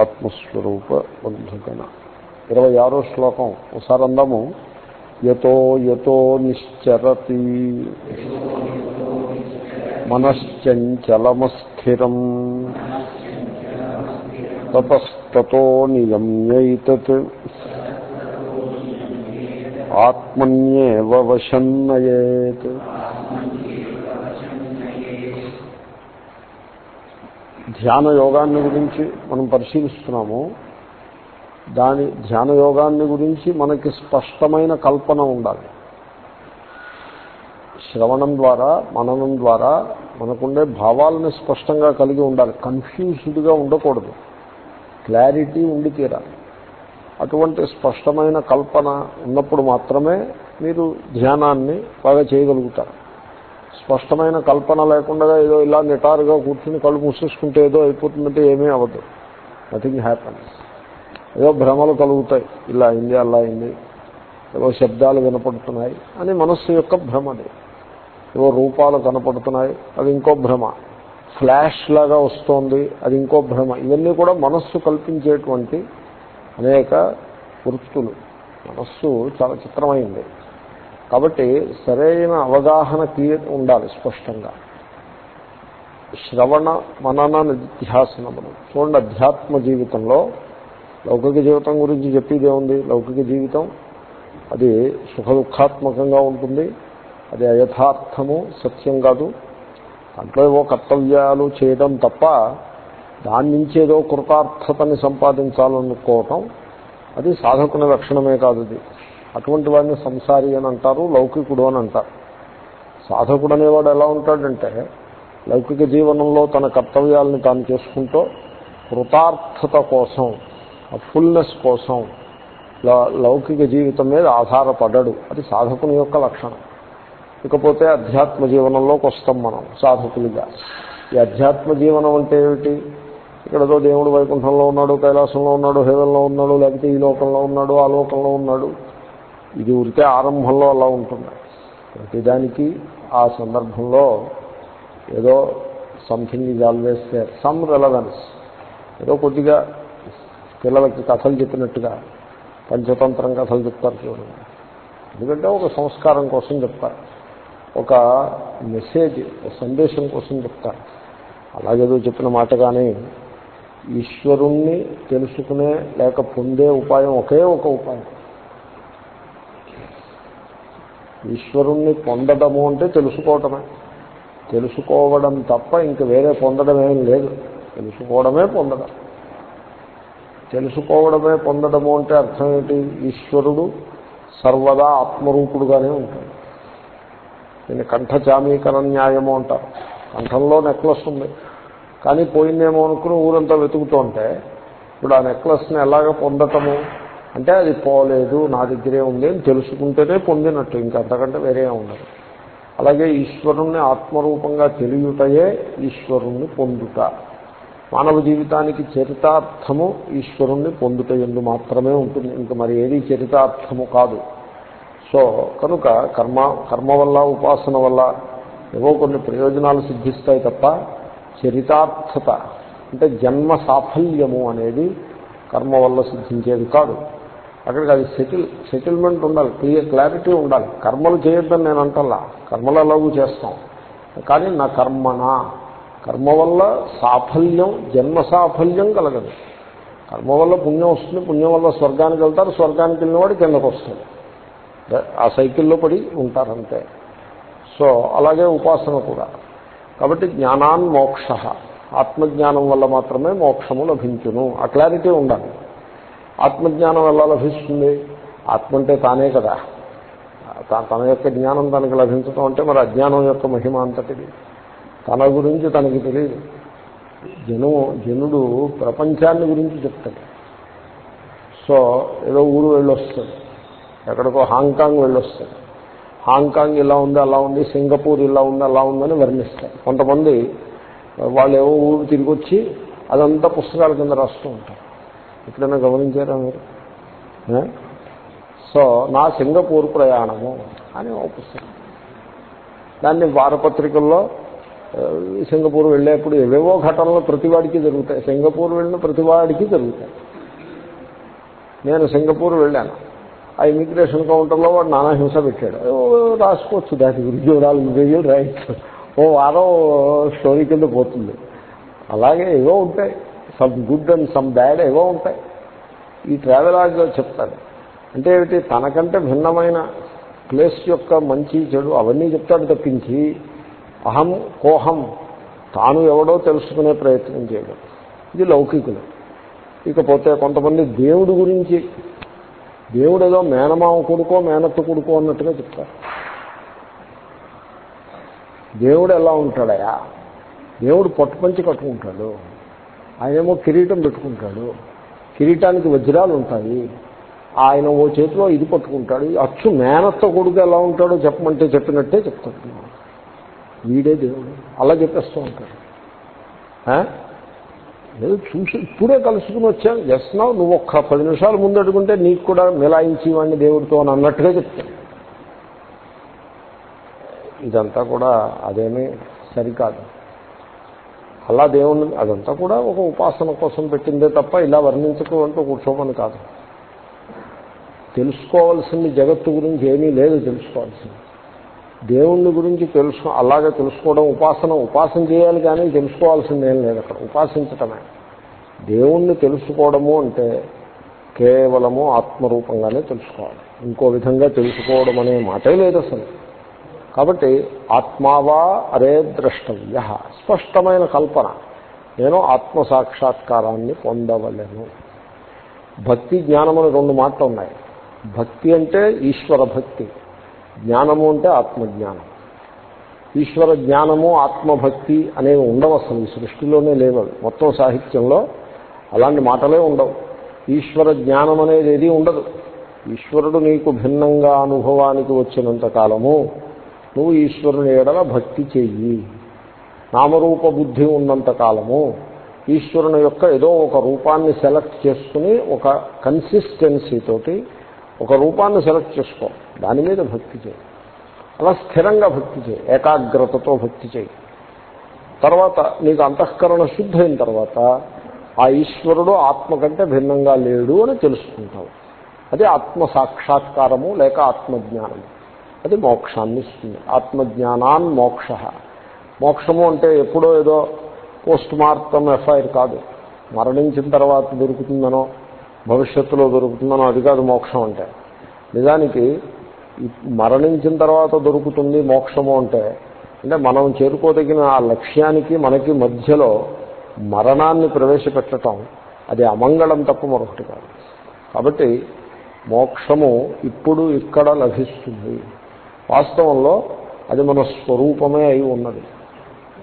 ఆత్మస్వరూప బంధుగణ ఇరవై ఆరో శ్లోకం ఒకసారి అందాము యతో యతో నిశ్చరతి మనశ్చంచలమస్థిరం తతస్తతో నియమ్యైతత్ ఆత్మన్యేవ వశన్నయేత్ ధ్యాన యోగాన్ని గురించి మనం పరిశీలిస్తున్నాము. దాని ధ్యాన యోగాన్ని గురించి మనకి స్పష్టమైన కల్పన ఉండాలి. శ్రవణం ద్వారా మననం ద్వారా మనకుండే భావాలని స్పష్టంగా కలిగి ఉండాలి. కన్ఫ్యూజ్డ్గా ఉండకూడదు. క్లారిటీ ఉండి తీరాలి. అటువంటి స్పష్టమైన కల్పన ఉన్నప్పుడు మాత్రమే మీరు ధ్యానాన్ని బాగా చేయగలుగుతారు. స్పష్టమైన కల్పన లేకుండా ఏదో ఇలా నిటారుగా కూర్చుని కళ్ళు మూసేసుకుంటే ఏదో అయిపోతుందంటే ఏమీ అవ్వదు. నథింగ్ హ్యాపన్స్ ఏదో భ్రమలు కలుగుతాయి. ఇలా అయింది అలా అయింది. ఏవో శబ్దాలు వినపడుతున్నాయి అని మనస్సు యొక్క భ్రమది ఏవో రూపాలు కనపడుతున్నాయి అది ఇంకో భ్రమ. ఫ్లాష్ లాగా వస్తోంది అది ఇంకో భ్రమ. ఇవన్నీ కూడా మనస్సు కల్పించేటువంటి అనేక వృత్తులు. మనస్సు చాలా చిత్రమైంది. కాబట్టి సరైన అవగాహన ఉండాలి స్పష్టంగా. శ్రవణ మనన నిధ్యాసనములు. చూడండి అధ్యాత్మ జీవితంలో లౌకిక జీవితం గురించి చెప్పేది ఉంది లౌకిక జీవితం అది సుఖ దుఃఖాత్మకంగా ఉంటుంది. అది అయథార్థము సత్యం కాదు. దాంట్లో ఏవో కర్తవ్యాలు చేయడం తప్ప దాని నుంచి ఏదో కృతార్థతని సంపాదించాలనుకోవటం అది సాధకుని లక్షణమే కాదు అది. అటువంటి వాడిని సంసారి అని అంటారు లౌకికుడు అని అంటారు. సాధకుడు అనేవాడు ఎలా ఉంటాడంటే లౌకిక జీవనంలో తన కర్తవ్యాలను తాను చేసుకుంటూ కృతార్థత కోసం ఫుల్నెస్ కోసం లౌకిక జీవితం మీద ఆధారపడ్డాడు అది సాధకుని యొక్క లక్షణం. ఇకపోతే అధ్యాత్మ జీవనంలోకి వస్తాం మనం సాధకులుగా. ఈ అధ్యాత్మ జీవనం అంటే ఏమిటి? ఇక్కడతో దేవుడు వైకుంఠంలో ఉన్నాడు కైలాసంలో ఉన్నాడు హేవెల్లో ఉన్నాడు లేకపోతే ఈ లోకంలో ఉన్నాడు ఆ లోకంలో ఉన్నాడు. ఇది ఉరికే ఆరంభంలో అలా ఉంటుంది. ప్రతిదానికి ఆ సందర్భంలో ఏదో something is always there some relevance ఏదో కొద్దిగా పిల్లలకి కథలు చెప్పినట్టుగా పంచతంత్రం కథలు చెప్తారు చూడండి. ఎందుకంటే ఒక సంస్కారం కోసం చెప్తారు. ఒక మెసేజ్ సందేశం కోసం చెప్తారు. అలాగేదో చెప్పిన మాట కానీ ఈశ్వరుణ్ణి తెలుసుకునే లేక పొందే ఉపాయం ఒకే ఒక ఉపాయం. ఈశ్వరుణ్ణి పొందడము అంటే తెలుసుకోవటమే. తెలుసుకోవడం తప్ప ఇంక వేరే పొందడం ఏం లేదు. తెలుసుకోవడమే పొందడం. తెలుసుకోవడమే పొందడము అంటే అర్థం ఏంటి? ఈశ్వరుడు సర్వదా ఆత్మరూపుడుగానే ఉంటాడు. దీన్ని కంఠచామీకరణ న్యాయము అంటారు. కంఠంలో నెక్లెస్ ఉంది. కానీ పోయిందేమో అనుకుని ఊరంతా వెతుకుతుంటే ఇప్పుడు ఆ నెక్లెస్ని ఎలాగ పొందటము? అంటే అది పోలేదు నా దగ్గరే ఉంది అని తెలుసుకుంటేనే పొందినట్టు. ఇంకంతకంటే వేరే ఉండదు. అలాగే ఈశ్వరుణ్ణి ఆత్మరూపంగా తెలియటయే ఈశ్వరుణ్ణి పొందుట. మానవ జీవితానికి చరితార్థము ఈశ్వరుణ్ణి పొందుట ఎందు మాత్రమే ఉంటుంది. ఇంక మరి ఏది చరితార్థము కాదు. సో కనుక కర్మ కర్మ వల్ల ఉపాసన వల్ల ఏవో కొన్ని ప్రయోజనాలు సిద్ధిస్తాయి తప్ప చరితార్థత అంటే జన్మ సాఫల్యము అనేది కర్మ వల్ల సిద్ధించేది కాదు. అక్కడికి అది సెటిల్ సెటిల్మెంట్ ఉండాలి క్లియర్ క్లారిటీ ఉండాలి. కర్మలు చేయొద్దని నేను అంటల్లా. కర్మలు ఎలాగూ చేస్తాం. కానీ నా కర్మన? కర్మ వల్ల సాఫల్యం జన్మ సాఫల్యం కలగదు. కర్మ వల్ల పుణ్యం వస్తుంది పుణ్యం వల్ల స్వర్గానికి వెళ్తారు స్వర్గానికి వెళ్ళినవాడు కిందకు వస్తుంది ఆ సైకిల్లో పడి ఉంటారంతే. సో అలాగే ఉపాసన కూడా. కాబట్టి జ్ఞానాన్ మోక్ష. ఆత్మజ్ఞానం వల్ల మాత్రమే మోక్షము లభించును. ఆ క్లారిటీ ఉండాలి. ఆత్మజ్ఞానం ఎలా లభిస్తుంది? ఆత్మ అంటే తానే కదా. తన యొక్క జ్ఞానం తనకు లభించడం అంటే మరి అజ్ఞానం యొక్క మహిమ అంతటిది. తన గురించి తనకి తెలియదు. జను జనుడు ప్రపంచాన్ని గురించి చెప్తాడు. సో ఏదో ఊరు వెళ్ళొస్తాడు. ఎక్కడికో హాంకాంగ్ వెళ్ళొస్తాడు. హాంకాంగ్ ఇలా ఉంది అలా ఉంది సింగపూర్ ఇలా ఉంది అలా ఉందని వర్ణిస్తారు కొంతమంది వాళ్ళు ఏవో ఊరు తిరిగి వచ్చి అదంతా పుస్తకాల కింద రాస్తూ ఉంటారు. ఎప్పుడైనా గమనించారా మీరు? సో నా సింగపూర్ ప్రయాణము అని ఒక పుస్తకం. దాన్ని వారపత్రికల్లో సింగపూర్ వెళ్ళేప్పుడు ఏవేవో ఘటనలు ప్రతివాడికి జరుగుతాయి. సింగపూర్ వెళ్ళిన ప్రతివాడికి జరుగుతాయి. నేను సింగపూర్ వెళ్ళాను. ఆ ఇమిగ్రేషన్ కౌంటర్లో వాడు నానా హింస పెట్టాడు. రాసుకోవచ్చు దాని గురించి. నాలుగు పేజీలు రాయొచ్చు. ఓ వారం స్టోరీ కింద పోతుంది. అలాగే ఏవో ఉంటాయి. Some good and some bad ఏవో ఉంటాయి. ఈ ట్రావెలాగ్లో చెప్తాడు అంటే ఏమిటి? తనకంటే భిన్నమైన ప్లేస్ యొక్క మంచి చెడు అవన్నీ చెప్తాడు తప్పించి అహం కోహం తాను ఎవడో తెలుసుకునే ప్రయత్నం చేయడం. ఇది లౌకికులు. ఇకపోతే కొంతమంది దేవుడి గురించి దేవుడు ఏదో మేనమామ కొడుకో మేనత్త కొడుకో అన్నట్టుగా చెప్తారు. దేవుడు ఎలా ఉంటాడయా? దేవుడు పట్టుపంచి కట్టుకుంటాడు. ఆయనేమో కిరీటం పెట్టుకుంటాడు. కిరీటానికి వజ్రాలు ఉంటాయి ఆయన ఓ చేతిలో ఇది పట్టుకుంటాడు. అచ్చు మేనత్త కొడుకు ఎలా ఉంటాడో చెప్పమంటే చెప్పినట్టే చెప్తాడు. వీడే దేవుడు. అలా చెప్పేస్తూ ఉంటాడు. లేదు చూసి ఇప్పుడే కలుసుకుని వచ్చాను చేస్తున్నావు నువ్వు ఒక్క పది నిమిషాలు ముందు అడుగుంటే నీకు కూడా మిలాయించి వాడిని దేవుడితో అని అన్నట్టుగా చెప్తాను ఇదంతా కూడా అదేమీ సరికాదు. అలా దేవుణ్ణి అదంతా కూడా ఒక ఉపాసన కోసం పెట్టిందే తప్ప ఇలా వర్ణించుకుంటూ కూర్చోమని కాదు. తెలుసుకోవాల్సింది జగత్తు గురించి ఏమీ లేదు తెలుసుకోవాల్సింది. దేవుణ్ణి గురించి తెలుసు అలాగే తెలుసుకోవడం ఉపాసన ఉపాసన చేయాలి కానీ తెలుసుకోవాల్సింది ఏం లేదు అక్కడ ఉపాసించటమే. దేవుణ్ణి తెలుసుకోవడము అంటే కేవలము ఆత్మరూపంగానే తెలుసుకోవాలి. ఇంకో విధంగా తెలుసుకోవడం అనే మాటే లేదు అసలు. కాబట్టి ఆత్మావా అరే ద్రష్టవ్య. స్పష్టమైన కల్పన. నేను ఆత్మ సాక్షాత్కారాన్ని పొందవలను. భక్తి జ్ఞానం రెండు మాటలు ఉన్నాయి. భక్తి అంటే ఈశ్వర భక్తి. జ్ఞానము అంటే ఆత్మజ్ఞానం. ఈశ్వర జ్ఞానము ఆత్మభక్తి అనేవి ఉండవు అసలు. ఈ సృష్టిలోనే లేవు మొత్తం సాహిత్యంలో అలాంటి మాటలే ఉండవు. ఈశ్వర జ్ఞానం అనేది ఏది ఉండదు. ఈశ్వరుడు నీకు భిన్నంగా అనుభవానికి వచ్చినంత కాలము నువ్వు ఈశ్వరుని ఎడల భక్తి చెయ్యి. నామరూప బుద్ధి ఉన్నంత కాలము ఈశ్వరుని యొక్క ఏదో ఒక రూపాన్ని సెలెక్ట్ చేసుకుని ఒక కన్సిస్టెన్సీతోటి ఒక రూపాన్ని సెలెక్ట్ చేసుకో. దాని మీద భక్తి చేయి అలా స్థిరంగా భక్తి చేయి ఏకాగ్రతతో భక్తి చేయి తర్వాత నీకు అంతఃకరణ శుద్ధి అయిన తర్వాత ఆ ఈశ్వరుడు ఆత్మ కంటే భిన్నంగా లేడు అని తెలుసుకుంటావు. అది ఆత్మ సాక్షాత్కారము లేక ఆత్మజ్ఞానము. అది మోక్షాన్ని ఇస్తుంది ఆత్మజ్ఞానాన్ మోక్ష. మోక్షము అంటే ఎప్పుడో ఏదో పోస్ట్ మార్టం ఎఫ్ఐఆర్ కాదు. మరణించిన తర్వాత దొరుకుతుందనో భవిష్యత్తులో దొరుకుతుందనో అది కాదు మోక్షం అంటే. నిజానికి మరణించిన తర్వాత దొరుకుతుంది మోక్షము అంటే అంటే మనం చేరుకోదగిన ఆ లక్ష్యానికి మనకి మధ్యలో మరణాన్ని ప్రవేశపెట్టడం అది అమంగళం తప్ప మరొకటి కాదు. కాబట్టి మోక్షము ఇప్పుడు ఇక్కడ లభిస్తుంది. వాస్తవంలో అది మన స్వరూపమే అయి ఉన్నది.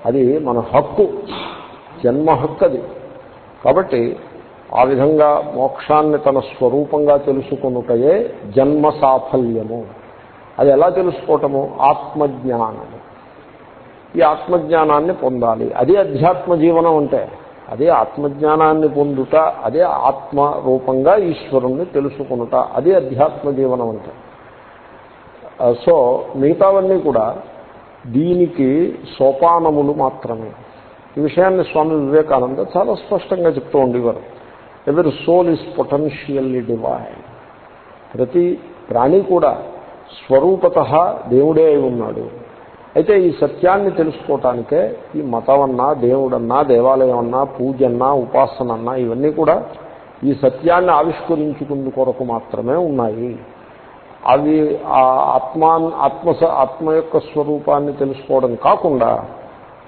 అది మన హక్కు. జన్మ హక్కు అది. కాబట్టి ఆ విధంగా మోక్షాన్ని తన స్వరూపంగా తెలుసుకున్నటయే జన్మ సాఫల్యము. అది ఎలా తెలుసుకోవటము ఆత్మజ్ఞానము. ఈ ఆత్మజ్ఞానాన్ని పొందాలి. అదే అధ్యాత్మ జీవనం అంటే అదే ఆత్మజ్ఞానాన్ని పొందుట అదే ఆత్మ రూపంగా ఈశ్వరుణ్ణి తెలుసుకునుట అదే అధ్యాత్మ జీవనం అంటే. Uh, సో మిగతావన్నీ కూడా దీనికి సోపానములు మాత్రమే. ఈ విషయాన్ని స్వామి వివేకానంద చాలా స్పష్టంగా చెప్తూ ఉండేవారు. ఎవరి సోల్ ఈజ్ పొటెన్షియల్లీ డివైన్ ప్రతి ప్రాణి కూడా స్వరూపత దేవుడే అయి ఉన్నాడు. అయితే ఈ సత్యాన్ని తెలుసుకోవటానికే ఈ మతం అన్నా దేవుడన్నా దేవాలయం అన్నా పూజన్నా ఉపాసన అన్నా ఇవన్నీ కూడా ఈ సత్యాన్ని ఆవిష్కరించుకుందు కొరకు మాత్రమే ఉన్నాయి. అవి ఆ ఆత్మా ఆత్మ ఆత్మ యొక్క స్వరూపాన్ని తెలుసుకోవడం కాకుండా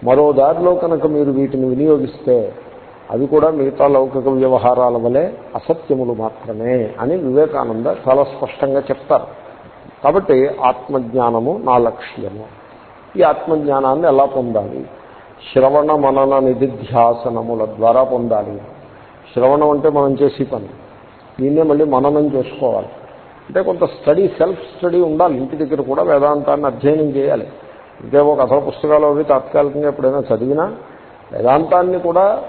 మరో దారిలో కనుక మీరు వీటిని వినియోగిస్తే అవి కూడా మిగతా లౌకిక వ్యవహారాల వలె అసత్యములు మాత్రమే అని వివేకానంద చాలా స్పష్టంగా చెప్తారు. కాబట్టి ఆత్మజ్ఞానము నా లక్ష్యము. ఈ ఆత్మజ్ఞానాన్ని ఎలా పొందాలి? శ్రవణ మనన నిధిధ్యాసనముల ద్వారా పొందాలి. శ్రవణం అంటే మనం చేసే పని. దీన్నే మళ్ళీ మననం చేసుకోవాలి. అంటే కొంత స్టడీ సెల్ఫ్ స్టడీ ఉండాలి. ఇంటి దగ్గర కూడా వేదాంతాన్ని అధ్యయనం చేయాలి. ఇంకేవో కథల పుస్తకాలు అవి తాత్కాలికంగా ఎప్పుడైనా చదివినా వేదాంతాన్ని కూడా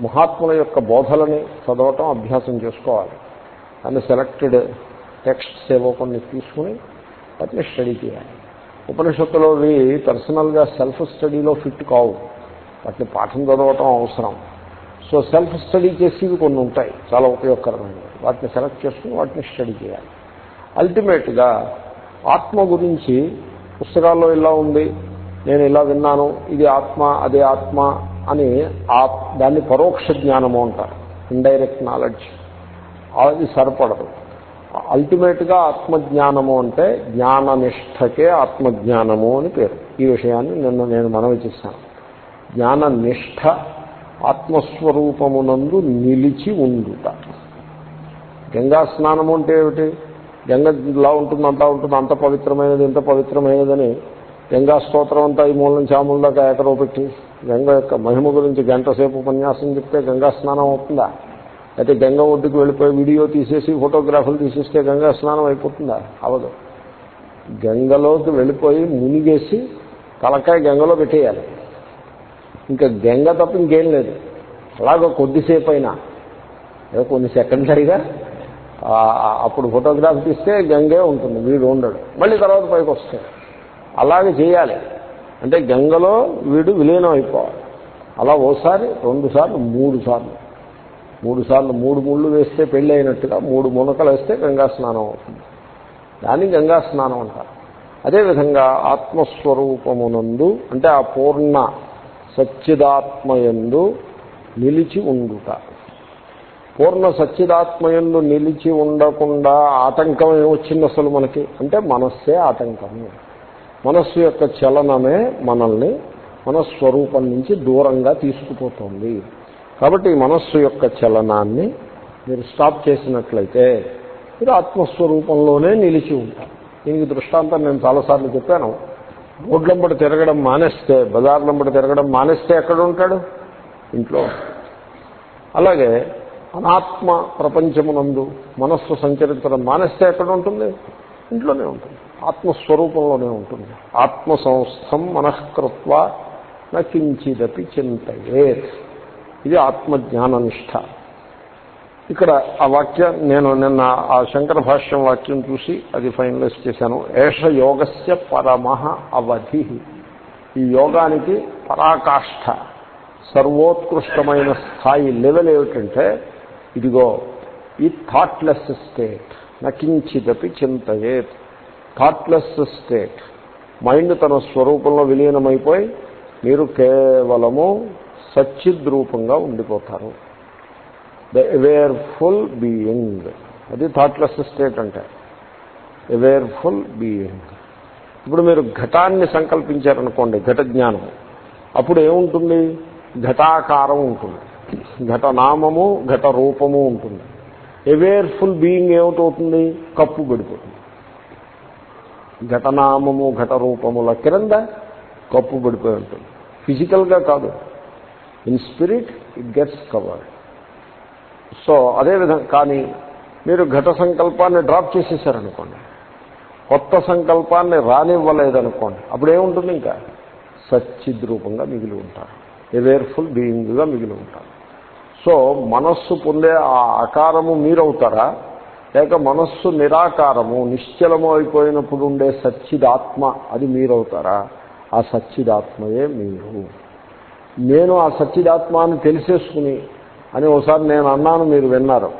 మహాత్ముల యొక్క బోధలని చదవటం అభ్యాసం చేసుకోవాలి. దాన్ని సెలెక్టెడ్ టెక్స్ట్స్ ఏవో కొన్ని తీసుకుని వాటిని స్టడీ చేయాలి. ఉపనిషత్తులో అవి పర్సనల్గా సెల్ఫ్ స్టడీలో ఫిట్ కావు. వాటిని పాఠం చదవటం అవసరం. సో సెల్ఫ్ స్టడీ చేసేవి కొన్ని ఉంటాయి. చాలా ఉపయోగకరమైనవి. వాటిని సెలెక్ట్ చేసుకుని వాటిని స్టడీ చేయాలి. అల్టిమేట్గా ఆత్మ గురించి పుస్తకాల్లో ఇలా ఉంది నేను ఇలా విన్నాను ఇది ఆత్మ అదే ఆత్మ అని దాన్ని పరోక్ష జ్ఞానము అంటారు ఇండైరెక్ట్ నాలెడ్జ్ అది సరిపడదు. అల్టిమేట్గా ఆత్మజ్ఞానము అంటే జ్ఞాననిష్టకే ఆత్మజ్ఞానము అని పేరు. ఈ విషయాన్ని నిన్న నేను మనవి చేశాను. జ్ఞాననిష్ట ఆత్మస్వరూపమునందు నిలిచి ఉండుట. గంగా స్నానము అంటే ఏమిటి? గంగ ఇలా ఉంటుంది అంతా ఉంటుంది అంత పవిత్రమైనది ఇంత పవిత్రమైనదని గంగా స్తోత్రం అంతా ఈ మూలం నుంచి దాకా ఏకరో పెట్టి గంగ యొక్క మహిమ గురించి గంట సేపు ఉపన్యాసం చెప్తే గంగా స్నానం అవుతుందా? అయితే గంగ ఒడ్డుకు వెళ్ళిపోయి వీడియో తీసేసి ఫోటోగ్రాఫ్లు తీసేస్తే గంగా స్నానం అయిపోతుందా? అవదు. గంగలోకి వెళ్ళిపోయి మునిగేసి తలకాయ గంగలో పెట్టేయాలి. ఇంకా గంగ తప్ప ఇంకేం లేదు. అలాగ కొద్దిసేపు అయినా ఏదో కొన్ని సెకండరీగా అప్పుడు ఫోటోగ్రాఫ్ తీస్తే గంగే ఉంటుంది వీడు ఉండడు. మళ్ళీ తర్వాత పైకి వస్తాడు. అలాగే చేయాలి. అంటే గంగలో వీడు విలీనం అయిపోవాలి. అలా ఓసారి రెండు సార్లు మూడు సార్లు. మూడు సార్లు మూడు ముళ్ళు వేస్తే పెళ్ళి అయినట్టుగా మూడు మునకలు వేస్తే గంగా స్నానం అవుతుంది. దాన్ని గంగా స్నానం అంటారు. అదేవిధంగా ఆత్మస్వరూపమునందు అంటే ఆ పూర్ణ సచ్చిదాత్మయందు నిలిచి ఉండుట. పూర్ణ సచ్చిదాత్మయందు నిలిచి ఉండకుండా ఆటంకం ఏమొచ్చింది అసలు మనకి. అంటే మనస్సే ఆటంకము. మనస్సు యొక్క చలనమే మనల్ని మన స్వరూపం నుంచి దూరంగా తీసుకుపోతుంది. కాబట్టి మనస్సు యొక్క చలనాన్ని మీరు స్టాప్ చేసినట్లయితే మీరు ఆత్మస్వరూపంలోనే నిలిచి ఉంటారు. దీనికి దృష్టాంతం నేను చాలాసార్లు చెప్పాను. రోడ్లంబడి తిరగడం మానేస్తే బజార్లంబడి తిరగడం మానేస్తే ఎక్కడ ఉంటాడు? ఇంట్లో. అలాగే అనాత్మ ప్రపంచమునందు మనస్సు సంచరించడం మానేస్తే ఎక్కడ ఉంటుంది? ఇంట్లోనే ఉంటుంది. ఆత్మస్వరూపంలోనే ఉంటుంది. ఆత్మ సంస్థం మనఃకృత్వ నకించిదపి చింతయే ఇది ఆత్మజ్ఞాననిష్ట. ఇక్కడ ఆ వాక్యం నేను నిన్న ఆ శంకర భాష్యం వాక్యం చూసి అది ఫైనలైజ్ చేశాను. ఏష యోగస్య పరమ అవధి. ఈ యోగానికి పరాకాష్ఠ. సర్వోత్కృష్టమైన స్థాయి లెవెల్ ఏమిటంటే ఇదిగో ఈ థాట్లెస్ స్టేట్ నకించిదపి చింతయేత్. థాట్లెస్ స్టేట్ మైండ్ తన స్వరూపంలో విలీనమైపోయి మీరు కేవలము సచ్చిద్రూపంగా ఉండిపోతారు. ద అవేర్ఫుల్ బీయింగ్ అది థాట్లెస్ స్టేట్ అంటే. అవేర్ఫుల్ బీయింగ్ ఇప్పుడు మీరు ఘటాన్ని సంకల్పించారనుకోండి ఘట జ్ఞానం అప్పుడు ఏముంటుంది? ఘటాకారం ఉంటుంది. ఘటనామము ఘట రూపము ఉంటుంది అవేర్ఫుల్ బీయింగ్ ఏమిటవుతుంది? కప్పు పడిపోతుంది. ఘటనామము ఘట రూపముల క్రింద కప్పు పడిపోయి ఉంటుంది. ఫిజికల్గా కాదు. In spirit it gets covered so అదేవిధంగా కానీ మీరు ఘట సంకల్పాన్ని డ్రాప్ చేసేసారనుకోండి. కొత్త సంకల్పాన్ని రానివ్వలేదనుకోండి. అప్పుడు ఏముంటుంది ఇంకా? సచ్చిద్రూపంగా మిగిలి ఉంటారు. అవేర్ఫుల్ బీయింగ్గా మిగిలి ఉంటారు. సో మనస్సు పొందే ఆ ఆకారము మీరవుతారా? లేక మనస్సు నిరాకారము నిశ్చలము అయిపోయినప్పుడు ఉండే సచ్చిదాత్మ అది మీరవుతారా? ఆ సచ్చిదాత్మయే మీరు. నేను ఆ సచ్చిదాత్మ అని తెలిసేసుకుని అని ఒకసారి నేను అన్నాను మీరు విన్నారు.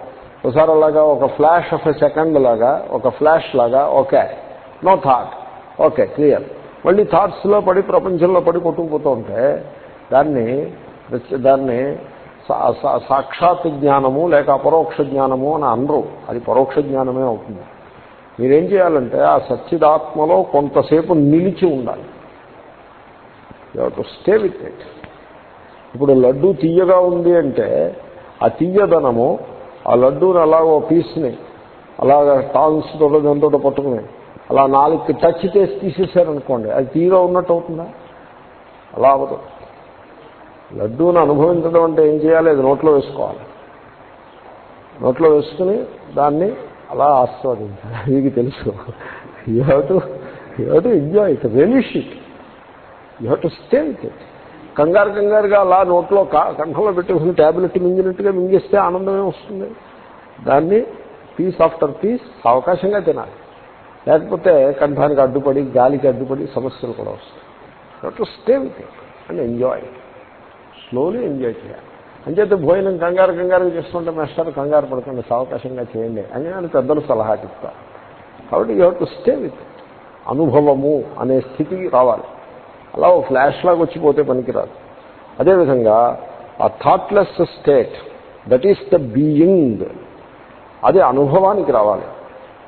ఒకసారి అలాగా ఒక ఫ్లాష్ ఆఫ్ ఎ సెకండ్ లాగా ఒక ఫ్లాష్ లాగా okay. No thought. Okay clear. మళ్ళీ థాట్స్లో పడి ప్రపంచంలో పడి కొట్టుకుపోతూ ఉంటే దాన్ని దాన్ని సాక్షాత్ జ్ఞానము లేక అపరోక్ష జ్ఞానము అని అనరు. అది పరోక్ష జ్ఞానమే అవుతుంది. మీరేం చేయాలంటే ఆ సచ్చిదాత్మలో కొంతసేపు నిలిచి ఉండాలి. To stay with it. ఇప్పుడు లడ్డు తీయగా ఉంది అంటే ఆ తీయదనము ఆ లడ్డూని అలాగో పీస్ని అలాగ టాన్స్ తోట దాంతో పట్టుకుని అలా నాలుగు టచ్ చేసి తీసేసారనుకోండి అది తీయగా ఉన్నట్టు అవుతుందా? అలా అవ్వదు. లడ్డూను అనుభవించడం అంటే ఏం చేయాలి? అది నోట్లో వేసుకోవాలి. నోట్లో వేసుకుని దాన్ని అలా ఆస్వాదించాలి. మీకు తెలుసు. You have to you have to enjoy it relish it you have to stay with it కంగారు కంగారుగా అలా నోట్లో కంఠంలో పెట్టుకుని ట్యాబ్లెట్ మింగినట్టుగా మింగిస్తే ఆనందమే వస్తుంది. దాన్ని పీస్ ఆఫ్టర్ పీస్ అవకాశంగా తినాలి. లేకపోతే కంఠానికి అడ్డుపడి గాలికి అడ్డుపడి సమస్యలు కూడా వస్తాయి. To stay with it and enjoy slowly enjoy చేయాలి. అంచేత భోజనం కంగారు కంగారు చేస్తుంటే మాస్టర్ కంగారు పడకుండా సవకాశంగా చేయండి అని నేను పెద్దలు సలహా చెప్తాను కాబట్టి యూ టు స్టే విత్ అనుభవము అనే స్థితికి రావాలి. అలా ఓ ఫ్లాష్ లాగా వచ్చిపోతే పనికిరాదు. అదేవిధంగా ఆ thoughtless state that is the being అది అనుభవానికి రావాలి.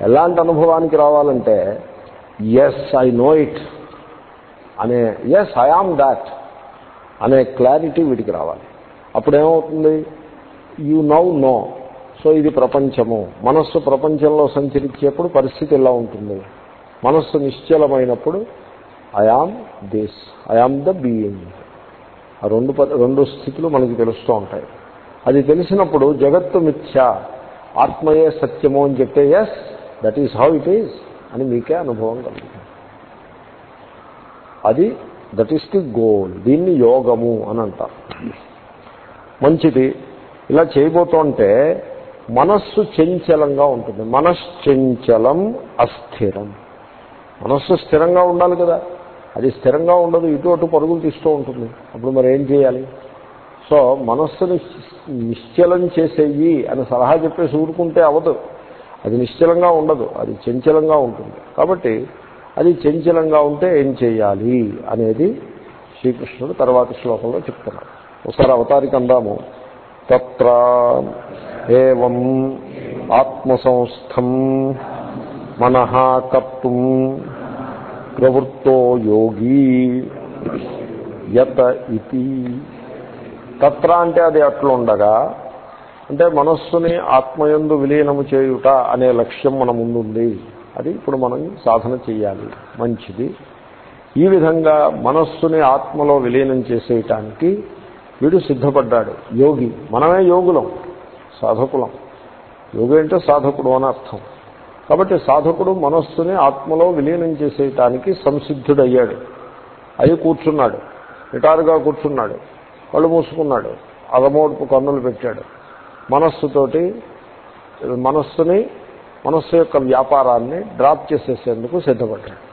ఎలాంటి అనుభవానికి రావాలంటే ఎస్ ఐ నో ఇట్ అనే ఎస్ ఐ ఆమ్ దాట్ అనే క్లారిటీ వీడికి రావాలి. అప్పుడేమవుతుంది? యు నౌ నో సో ఇది ప్రపంచము. మనస్సు ప్రపంచంలో సంచరించేప్పుడు పరిస్థితి ఎలా ఉంటుంది? మనస్సు నిశ్చలమైనప్పుడు I am this I am the being ఆ రెండు రెండు స్థితులు మనకి తెలుస్తూ ఉంటాయి. అది తెలిసినప్పుడు జగత్తు మిథ్య. ఆత్మయే సత్యము అని చెప్తే yes that is how it is అని మీకే అనుభవం కలుగుతుంది. అది దట్ ఈస్ ది గోల్ దీన్ని యోగము అని అంటారు. మంచిది. ఇలా చేయబోతుంటే మనస్సు చంచలంగా ఉంటుంది. మనశ్చంచలం అస్థిరం. మనస్సు స్థిరంగా ఉండాలి కదా. అది స్థిరంగా ఉండదు. ఇటు అటు పరుగులు తీస్తూ ఉంటుంది. అప్పుడు మరి ఏం చేయాలి? సో మనస్సుని నిశ్చలం చేసేయి అని సలహా చెప్పేసి ఊరుకుంటే అవదు అది నిశ్చలంగా ఉండదు. అది చంచలంగా ఉంటుంది. కాబట్టి అది చంచలంగా ఉంటే ఏం చేయాలి అనేది శ్రీకృష్ణుడు తర్వాత శ్లోకంలో చెప్తున్నాడు. ఒకసారి అవతారికి అందాము తత్ర ఏం ఆత్మసంస్థం మనః కర్తుం ప్రవృత్తో యోగి యత ఇది తత్ర అంటే అది అట్లుండగా అంటే మనస్సుని ఆత్మయందు విలీనము చేయుట అనే లక్ష్యం మన ముందుంది. అది ఇప్పుడు మనం సాధన చేయాలి. మంచిది. ఈ విధంగా మనస్సుని ఆత్మలో విలీనం చేసేయటానికి వీడు సిద్ధపడ్డాడు. యోగి. మనమే యోగులం. సాధకులం. యోగి అంటే సాధకుడు అని అర్థం. కాబట్టి సాధకుడు మనస్సుని ఆత్మలో విలీనం చేసేయటానికి సంసిద్ధుడయ్యాడు. అయి కూర్చున్నాడు. నిటారుగా కూర్చున్నాడు. కళ్ళు మూసుకున్నాడు. అగమోడుపు కన్నులు పెట్టాడు. మనస్సుతోటి మనస్సుని మనస్సు యొక్క వ్యాపారాన్ని డ్రాప్ చేసేసేందుకు సిద్ధపడ్డాడు.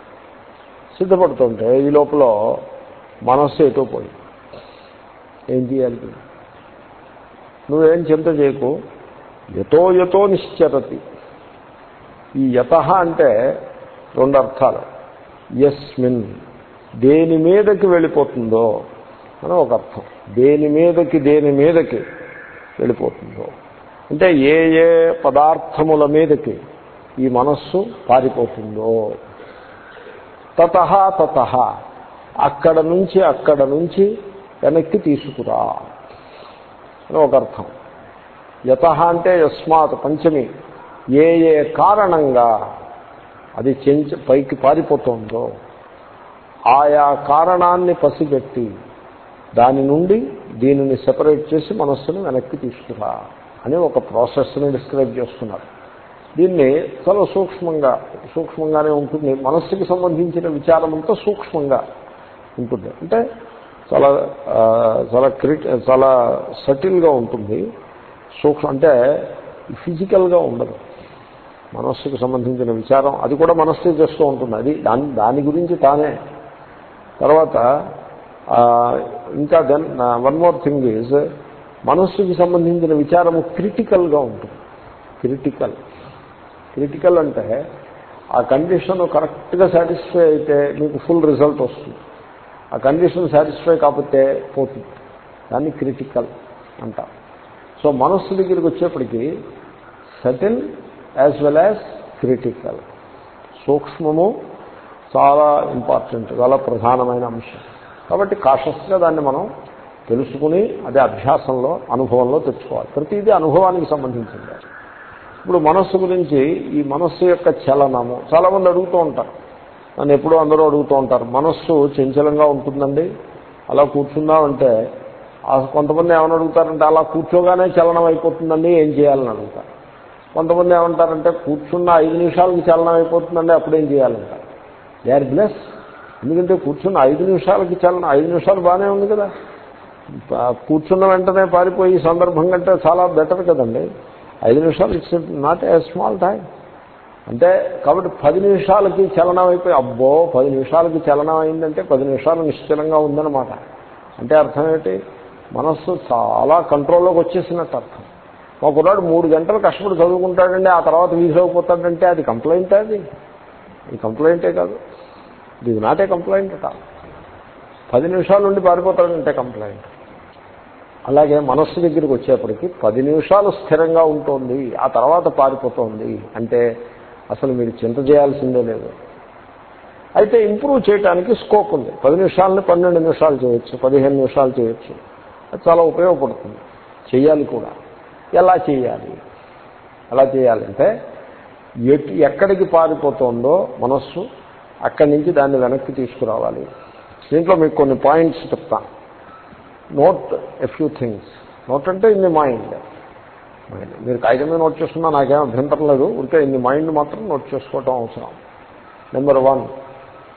సిద్ధపడుతుంటే ఈ లోపల మనస్సు ఎటో పోయింది. ఏం చేయాలి నువ్వేం చింత చేయకు. యతో యతో నిశ్చరతి. ఈ యత అంటే రెండు అర్థాలు. ఎస్మిన్ దేని మీదకి వెళ్ళిపోతుందో అని ఒక అర్థం. దేని మీదకి దేని మీదకి వెళ్ళిపోతుందో. అంటే ఏ ఏ పదార్థముల మీదకి ఈ మనస్సు పారిపోతుందో. తత తత అక్కడ నుంచి అక్కడ నుంచి వెనక్కి తీసుకురా. అని ఒక అర్థం. యత అంటే యస్మాత్ పంచమి. ఏ ఏ కారణంగా అది చెంచ పైకి పారిపోతుందో ఆయా కారణాన్ని పసిగట్టి దాని నుండి దీనిని సెపరేట్ చేసి మనస్సును వెనక్కి తీసుకురా. అని ఒక ప్రాసెస్ని డిస్క్రైబ్ చేస్తున్నారు. దీన్ని చాలా సూక్ష్మంగా సూక్ష్మంగానే ఉంటుంది. మనస్సుకి సంబంధించిన విచారం అంతా సూక్ష్మంగా ఉంటుంది. అంటే చాలా చాలా క్రిట్ చాలా సటిల్గా ఉంటుంది. సూక్ష్మ అంటే ఫిజికల్గా ఉండదు. మనస్సుకు సంబంధించిన విచారం అది కూడా మనస్సే చేస్తూ ఉంటుంది. అది దాని దాని గురించి తానే. తర్వాత ఇంకా then one more thing is మనస్సుకి సంబంధించిన విచారము క్రిటికల్గా ఉంటుంది. క్రిటికల్. క్రిటికల్ అంటే ఆ కండిషన్ కరెక్ట్గా సాటిస్ఫై అయితే మీకు ఫుల్ రిజల్ట్ వస్తుంది. ఆ కండిషన్ సాటిస్ఫై కాకపోతే పోతుంది. దాన్ని క్రిటికల్ అంటారు. సో మనస్సు దగ్గరికి వచ్చేప్పటికీ subtle as well as critical. సూక్ష్మము చాలా ఇంపార్టెంట్ చాలా ప్రధానమైన అంశం. కాబట్టి కాషస్గా దాన్ని మనం తెలుసుకుని అదే అభ్యాసంలో అనుభవంలో తెచ్చుకోవాలి. ప్రతిదీ అనుభవానికి సంబంధించింది. ఇప్పుడు మనస్సు గురించి ఈ మనస్సు యొక్క చలనము చాలామంది అడుగుతూ ఉంటారు. నన్ను ఎప్పుడూ అందరూ అడుగుతూ ఉంటారు మనస్సు చంచలంగా ఉంటుందండి? అలా కూర్చుందామంటే ఆ కొంతమంది ఏమని అడుగుతారంటే అలా కూర్చోగానే చలనం అయిపోతుందండి ఏం చేయాలని అడుగుతారు. కొంతమంది ఏమంటారంటే కూర్చున్న ఐదు నిమిషాలకి చలనం అయిపోతుందండి అప్పుడేం చేయాలంటారు దే ఆర్ బ్లెస్ ఎందుకంటే కూర్చున్న ఐదు నిమిషాలకి చలనం ఐదు నిమిషాలు బాగానే ఉంది కదా. కూర్చున్న వెంటనే పారిపోయి సందర్భం కంటే చాలా బెటర్ కదండి. ఐదు నిమిషాలు it's not a small time అంటే కాబట్టి పది నిమిషాలకి చలనం అయిపోయి అబ్బో పది నిమిషాలకి చలనం అయిందంటే పది నిమిషాలు నిశ్చలంగా ఉందన్నమాట. అంటే అర్థం ఏంటి? మనస్సు చాలా కంట్రోల్లోకి వచ్చేసినట్టు అర్థం. మా కుర్రాడు మూడు గంటలు కష్టపడి చదువుకుంటాడండి ఆ తర్వాత వీసైపోతాడంటే అది కంప్లైంట్ అది? ఇది కంప్లైంటే కాదు. ఇది నాటే కంప్లైంట్ అట పది నిమిషాల నుండి పారిపోతాడంటే కంప్లైంట్ అలాగే మనస్సు దగ్గరికి వచ్చేప్పటికి పది నిమిషాలు స్థిరంగా ఉంటుంది ఆ తర్వాత పారిపోతుంది అంటే అసలు మీరు చింత చేయాల్సిందే లేదు. అయితే ఇంప్రూవ్ చేయడానికి స్కోప్ ఉంది. పది నిమిషాలని పన్నెండు నిమిషాలు చేయొచ్చు పదిహేను నిమిషాలు చేయొచ్చు. అది చాలా ఉపయోగపడుతుంది. చేయాలి కూడా. ఎలా చేయాలి ఎలా చేయాలంటే ఎటు ఎక్కడికి పారిపోతుందో మనస్సు అక్కడి నుంచి దాన్ని వెనక్కి తీసుకురావాలి. దీంట్లో మీకు కొన్ని పాయింట్స్ చెప్తాను. Note a few things. Note అంటే ఇన్ ది మైండ్. మీరు కాగితమే నోట్ చేసుకున్నా నాకేం అభ్యంతరం లేదు. ఉంటే ఇన్ని మైండ్ మాత్రం నోట్ చేసుకోవటం అవసరం. నెంబర్ వన్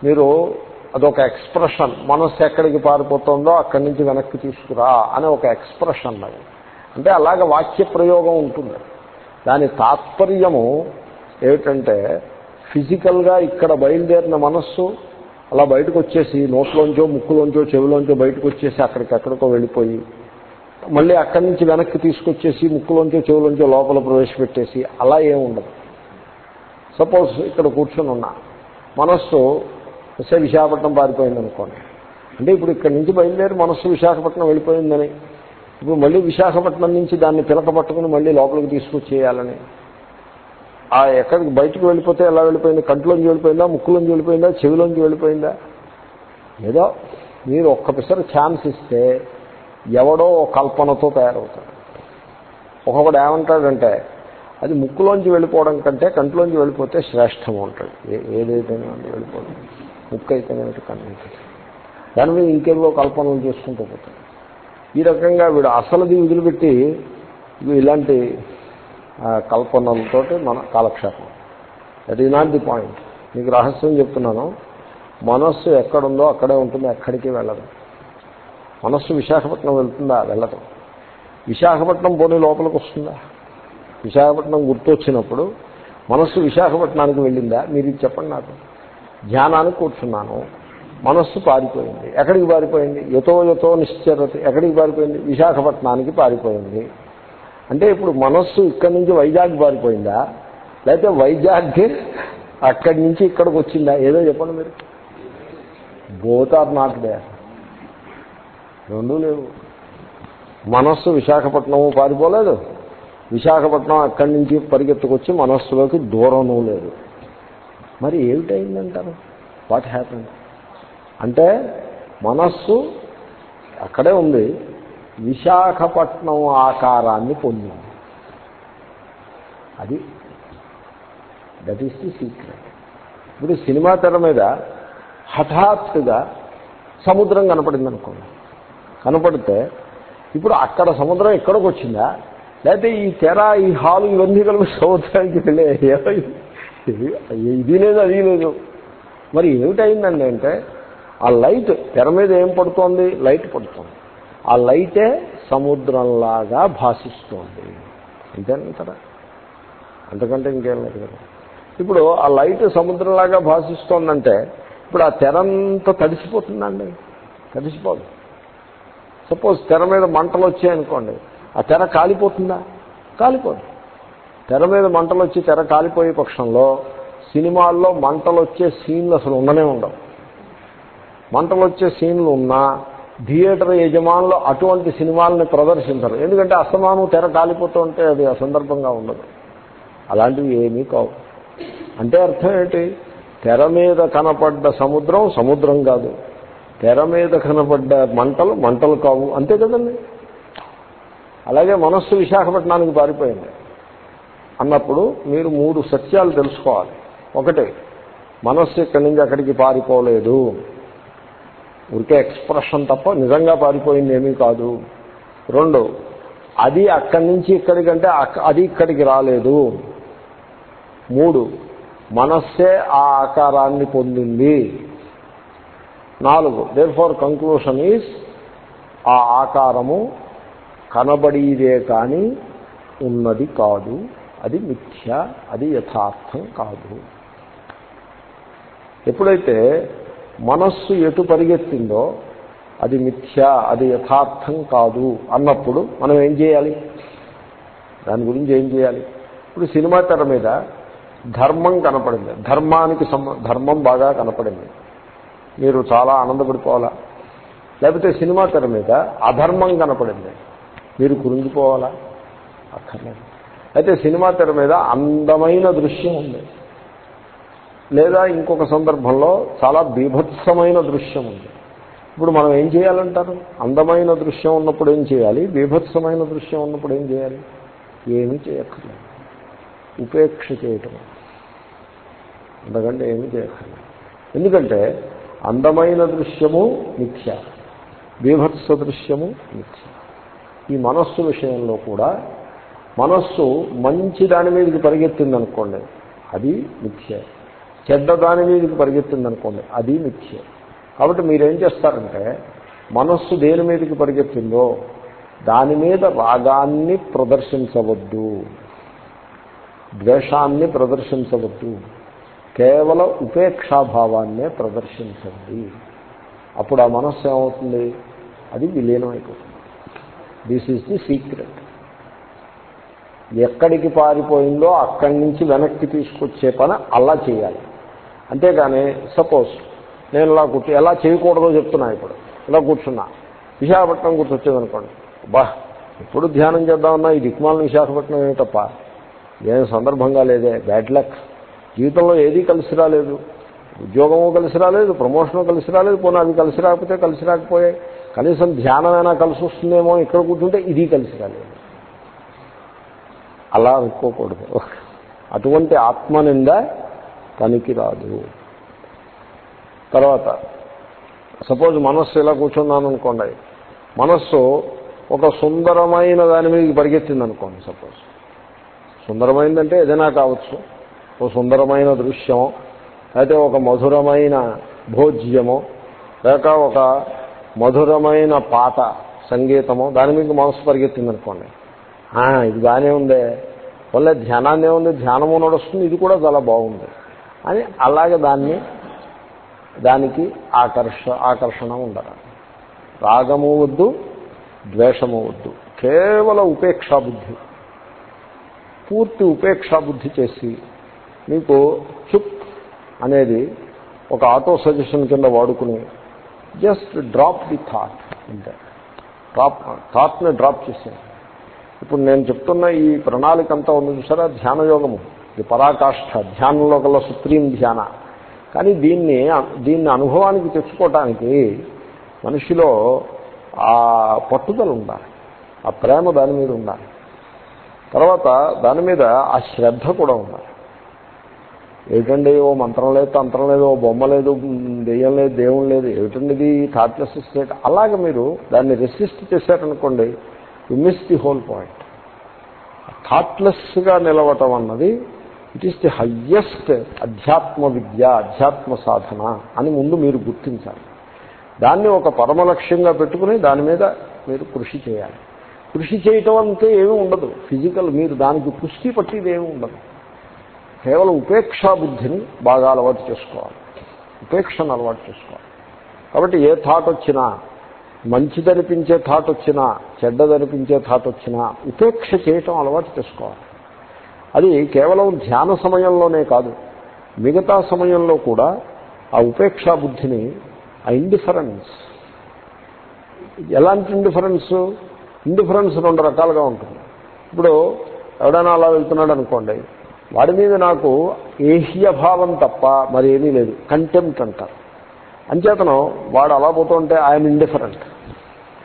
మీరు అదొక ఎక్స్ప్రెషన్ మనస్సు ఎక్కడికి పారిపోతుందో అక్కడి నుంచి వెనక్కి తీసుకురా అనే ఒక ఎక్స్ప్రెషన్ అది. అంటే అలాగ వాక్య ప్రయోగం ఉంటుంది. దాని తాత్పర్యము ఏమిటంటే ఫిజికల్గా ఇక్కడ బయలుదేరిన మనస్సు అలా బయటకు వచ్చేసి నోట్లోంచో ముక్కులోంచో చెవిలోంచో బయటకు వచ్చేసి అక్కడికక్కడికో వెళ్ళిపోయి మళ్ళీ అక్కడి నుంచి వెనక్కి తీసుకొచ్చేసి ముక్కులోంచో చెవులోంచో లోపల ప్రవేశపెట్టేసి అలా ఏమి ఉండదు. సపోజ్ ఇక్కడ కూర్చొని ఉన్నా. మనస్సు సే విశాఖపట్నం పారిపోయింది అనుకోండి. అంటే ఇప్పుడు ఇక్కడి నుంచి బయలుదేరి మనస్సు విశాఖపట్నం వెళ్ళిపోయిందని. ఇప్పుడు మళ్ళీ విశాఖపట్నం నుంచి దాన్ని పిలక పట్టుకుని మళ్ళీ లోపలికి తీసుకొచ్చేయాలని. ఆ ఎక్కడికి బయటకు వెళ్ళిపోతే ఎలా వెళ్ళిపోయింది? కంట్లోంచి వెళ్ళిపోయిందా? ముక్కులోంచి వెళ్ళిపోయిందా? చెవిలోంచి వెళ్ళిపోయిందా? ఏదో మీరు ఒక్క ఛాన్స్ ఇస్తే ఎవడో కల్పనతో తయారవుతాడు. ఒకడు ఏమంటాడంటే అది ముక్కులోంచి వెళ్ళిపోవడం కంటే కంట్లోంచి వెళ్ళిపోతే శ్రేష్టం ఉంటుంది ఏదైతేనే వెళ్ళిపోవడం. ముక్కు అయితేనే కన్ను దాని మీద ఇంకేవో కల్పనలు చేసుకుంటూ పోతాడు ఈ రకంగా వీడు అసలుది వదిలిపెట్టి ఇలాంటి కల్పనలతోటి మన కాలక్షేపం. That is not the point మీకు రహస్యం చెప్తున్నాను. మనస్సు ఎక్కడుందో అక్కడే ఉంటుంది ఎక్కడికి వెళ్ళదు. మనస్సు విశాఖపట్నం వెళ్తుందా? వెళ్ళదు. విశాఖపట్నం పోనీ లోపలికి వస్తుందా? విశాఖపట్నం గుర్తొచ్చినప్పుడు మనస్సు విశాఖపట్నానికి వెళ్ళిందా? మీరు ఇది చెప్పండి నాకు. ధ్యానానికి కూర్చున్నాను. మనస్సు పారిపోయింది. ఎక్కడికి పారిపోయింది? యతో యతో నిశ్చరత. ఎక్కడికి పారిపోయింది? విశాఖపట్నానికి పారిపోయింది. అంటే ఇప్పుడు మనస్సు ఇక్కడి నుంచి వైజాగ్ పారిపోయిందా లేకపోతే వైజాగ్ అక్కడి నుంచి ఇక్కడికి వచ్చిందా? ఏదో చెప్పండి మీరు. బోత్ ఆర్ నాట్ దే రెండూ లేవు. మనస్సు విశాఖపట్నం పారిపోలేదు. విశాఖపట్నం అక్కడి నుంచి పరిగెత్తుకొచ్చి మనస్సులోకి దూరము లేదు. మరి ఏమిటైందంటారు వాట్ హ్యాపన్ అంటే మనస్సు అక్కడే ఉంది. విశాఖపట్నం ఆకారాన్ని పొందింది. అది దట్ ఈస్ ది సీక్రెట్ ఇప్పుడు సినిమా తెర మీద హఠాత్తుగా సముద్రం కనపడింది అనుకోండి కనపడితే ఇప్పుడు అక్కడ సముద్రం ఎక్కడికి వచ్చిందా లేకపోతే ఈ తెర ఈ హాలు ఇవన్నీ కలిపి సముద్రానికి వెళ్ళే ఇది లేదు అది లేదు. మరి ఏమిటైందండి అంటే ఆ లైట్ తెర మీద ఏం పడుతోంది? లైట్ పడుతోంది. ఆ లైటే సముద్రంలాగా భాషిస్తోంది. అంతేనంటారా? అంతకంటే ఇంకేం లేదు కదా. ఇప్పుడు ఆ లైట్ సముద్రంలాగా భాషిస్తోందంటే ఇప్పుడు ఆ తెరంతా తడిసిపోతుందండి. తడిసిపోదు. సపోజ్ తెర మీద మంటలు వచ్చాయనుకోండి ఆ తెర కాలిపోతుందా? కాలిపోదు. తెర మీద మంటలు వచ్చి తెర కాలిపోయే పక్షంలో సినిమాల్లో మంటలు వచ్చే సీన్లు అసలు ఉండనే ఉండవు. మంటలు వచ్చే సీన్లు ఉన్నా థియేటర్ యజమానులు అటువంటి సినిమాలను ప్రదర్శించరు. ఎందుకంటే అస్తమానం తెర కాలిపోతూ ఉంటే అది అసందర్భంగా ఉండదు. అలాంటివి ఏమీ కావు. అంటే అర్థం ఏంటి? తెర మీద కనపడ్డ సముద్రం సముద్రం కాదు. తెర మీద కనపడ్డ మంటలు మంటలు కావు. అంతే కదండి? అలాగే మనస్సు విశాఖపట్నానికి పారిపోయింది. అన్నప్పుడు మీరు మూడు సత్యాలు తెలుసుకోవాలి. ఒకటి మనస్సు ఇక్కడి నుంచి అక్కడికి పారిపోలేదు. ఊరికే ఎక్స్ప్రెషన్ తప్ప నిజంగా పారిపోయింది ఏమీ కాదు. రెండు అది అక్కడి నుంచి ఇక్కడికంటే అక్క- అది ఇక్కడికి రాలేదు. మూడు మనస్సే ఆ ఆకారాన్ని పొందింది. నాలుగు దేర్ ఫార్ కంక్లూషన్ ఈజ్ ఆ ఆకారము కనబడిదే కానీ ఉన్నది కాదు. అది మిథ్య అది యథార్థం కాదు. ఎప్పుడైతే మనస్సు ఎటు పరిగెత్తిందో అది మిథ్య అది యథార్థం కాదు అన్నప్పుడు మనం ఏం చేయాలి? దాని గురించి ఏం చేయాలి? ఇప్పుడు సినిమా తెర మీద ధర్మం కనపడింది. ధర్మానికి ధర్మం బాగా కనపడింది. మీరు చాలా ఆనందపడిపోవాలా? లేకపోతే సినిమా తెర మీద అధర్మం కనపడింది. మీరు కురింగిపోవాలా? అక్కర్లేదు. అయితే సినిమా తెర మీద అందమైన దృశ్యం ఉంది. లేదా ఇంకొక సందర్భంలో చాలా బీభత్సమైన దృశ్యం ఉంది. ఇప్పుడు మనం ఏం చేయాలంటారు? అందమైన దృశ్యం ఉన్నప్పుడు ఏం చేయాలి? బీభత్సమైన దృశ్యం ఉన్నప్పుడు ఏం చేయాలి? ఏమీ చేయక్కర్లేదు. ఉపేక్ష చేయటం. అంతకంటే ఏమీ చేయక్కర్లేదు. ఎందుకంటే అందమైన దృశ్యము మిథ్య బీభత్స దృశ్యము మిథ్య. ఈ మనస్సు విషయంలో కూడా మనస్సు మంచి దాని మీదకి పరిగెత్తింది అనుకోండి అది మిథ్య. చెడ్డ దాని మీదకి పరిగెత్తింది అనుకోండి అది మిథ్య. కాబట్టి మీరేం చేస్తారంటే మనస్సు దేని మీదకి పరిగెత్తిందో దాని మీద రాగాన్ని ప్రదర్శించవద్దు. ద్వేషాన్ని ప్రదర్శించవద్దు. కేవల ఉపేక్షాభావాన్నే ప్రదర్శించండి. అప్పుడు ఆ మనస్సు ఏమవుతుంది? అది విలీనమైపోతుంది. దిస్ ఈజ్ ది సీక్రెట్ ఎక్కడికి పారిపోయిందో అక్కడి నుంచి వెనక్కి తీసుకొచ్చే పని అలా చేయాలి. అంతేగాని సపోజ్ నేను ఇలా కూర్చు ఎలా చేయకూడదో చెప్తున్నా ఇప్పుడు. ఇలా కూర్చున్నా. విశాఖపట్నం కూర్చొచ్చేదనుకోండి బా ఇప్పుడు ధ్యానం చేద్దామన్నా ఈ దిక్మాలను విశాఖపట్నం ఏమి తప్ప? ఏం సందర్భంగా లేదే. Bad luck. జీవితంలో ఏదీ కలిసి రాలేదు. ఉద్యోగము కలిసి రాలేదు ప్రమోషను కలిసి రాలేదు పోనీ అవి కలిసి రాకపోతే కలిసి రాకపోయాయి కనీసం ధ్యానమైనా కలిసి వస్తుందేమో ఇక్కడ కూర్చుంటే ఇది కలిసి రాలేదు. అలా అనుకోకూడదు. అటువంటి ఆత్మ ఆత్మనింద పనికిరాదు. తర్వాత సపోజ్ మనస్సు ఇలా కూర్చున్నాను అనుకోండి మనస్సు ఒక సుందరమైన దాని మీద పరిగెత్తింది అనుకోండి సపోజ్. సుందరమైందంటే ఏదైనా కావచ్చు. ఒక సుందరమైన దృశ్యం అయితే ఒక మధురమైన భోజ్యము లేక ఒక మధురమైన పాట సంగీతము దాని మీద మనసు పరిగెత్తింది అనుకోండి ఇది బాగానే ఉందే. వల్ల ధ్యానాన్ని ఉంది ధ్యానము నడుస్తుంది ఇది కూడా చాలా బాగుంది. అని అలాగే దాన్ని దానికి ఆకర్ష ఆకర్షణ ఉండదు. రాగము వద్దు ద్వేషము వద్దు. కేవల ఉపేక్షాబుద్ధి పూర్తి ఉపేక్షాబుద్ధి చేసి మీకు చుప్ అనేది ఒక ఆటో సజెషన్ కింద వాడుకుని జస్ట్ డ్రాప్ ది థాట్ అంటే డ్రాప్ థాట్ని డ్రాప్ చేసేది ఇప్పుడు నేను చెప్తున్న ఈ ప్రణాళిక అంతా ఉంది చూసారా? ధ్యాన యోగము ఇది పరాకాష్ఠ ధ్యానంలో కల్లా సుప్రీం ధ్యాన. కానీ దీన్ని దీన్ని అనుభవానికి తెచ్చుకోవటానికి మనిషిలో ఆ పట్టుదల ఉండాలి ఆ ప్రేమ దాని మీద ఉండాలి. తర్వాత దాని మీద ఆ శ్రద్ధ కూడా ఉండాలి. ఏమిటండి? ఓ మంత్రం లేదు తంత్రం లేదు ఓ బొమ్మ లేదు దెయ్యం లేదు దేవుడు లేదు ఏమిటండి ఇది? థాట్లెస్ స్టేట్ అలాగే మీరు దాన్ని రెసిస్ట్ చేశారనుకోండి you miss the whole point థాట్లెస్గా నిలవటం అన్నది ఇట్ ఈస్ ది హయ్యెస్ట్ అధ్యాత్మ విద్య అధ్యాత్మ సాధన అని ముందు మీరు గుర్తించాలి. దాన్ని ఒక పరమ లక్ష్యంగా పెట్టుకుని దాని మీద మీరు కృషి చేయాలి. కృషి చేయటం అంతే ఏమీ ఉండదు. ఫిజికల్ మీరు దానికి పుష్టి పట్టిది ఏమీ ఉండదు. కేవలం ఉపేక్షా బుద్ధిని బాగా అలవాటు చేసుకోవాలి. ఉపేక్షను అలవాటు చేసుకోవాలి. కాబట్టి ఏ థాట్ వచ్చినా మంచిదనిపించే థాట్ వచ్చినా చెడ్డదనిపించే థాట్ వచ్చినా ఉపేక్ష చేయటం అలవాటు చేసుకోవాలి. అది కేవలం ధ్యాన సమయంలోనే కాదు. మిగతా సమయంలో కూడా ఆ ఉపేక్షా బుద్ధిని ఆ ఇండిఫరెన్స్ ఎలాంటి ఇండిఫరెన్స్ ఇండిఫరెన్స్ రెండు రకాలుగా ఉంటుంది. ఇప్పుడు ఎవడైనా అలా వెళ్తున్నాడు అనుకోండి వాడి మీద నాకు ఏహ్యభావం తప్ప మరి ఏమీ లేదు. కంటెంప్ట్ అంటారు. అంచేతనం వాడు అలా పోతుంటే I'm indifferent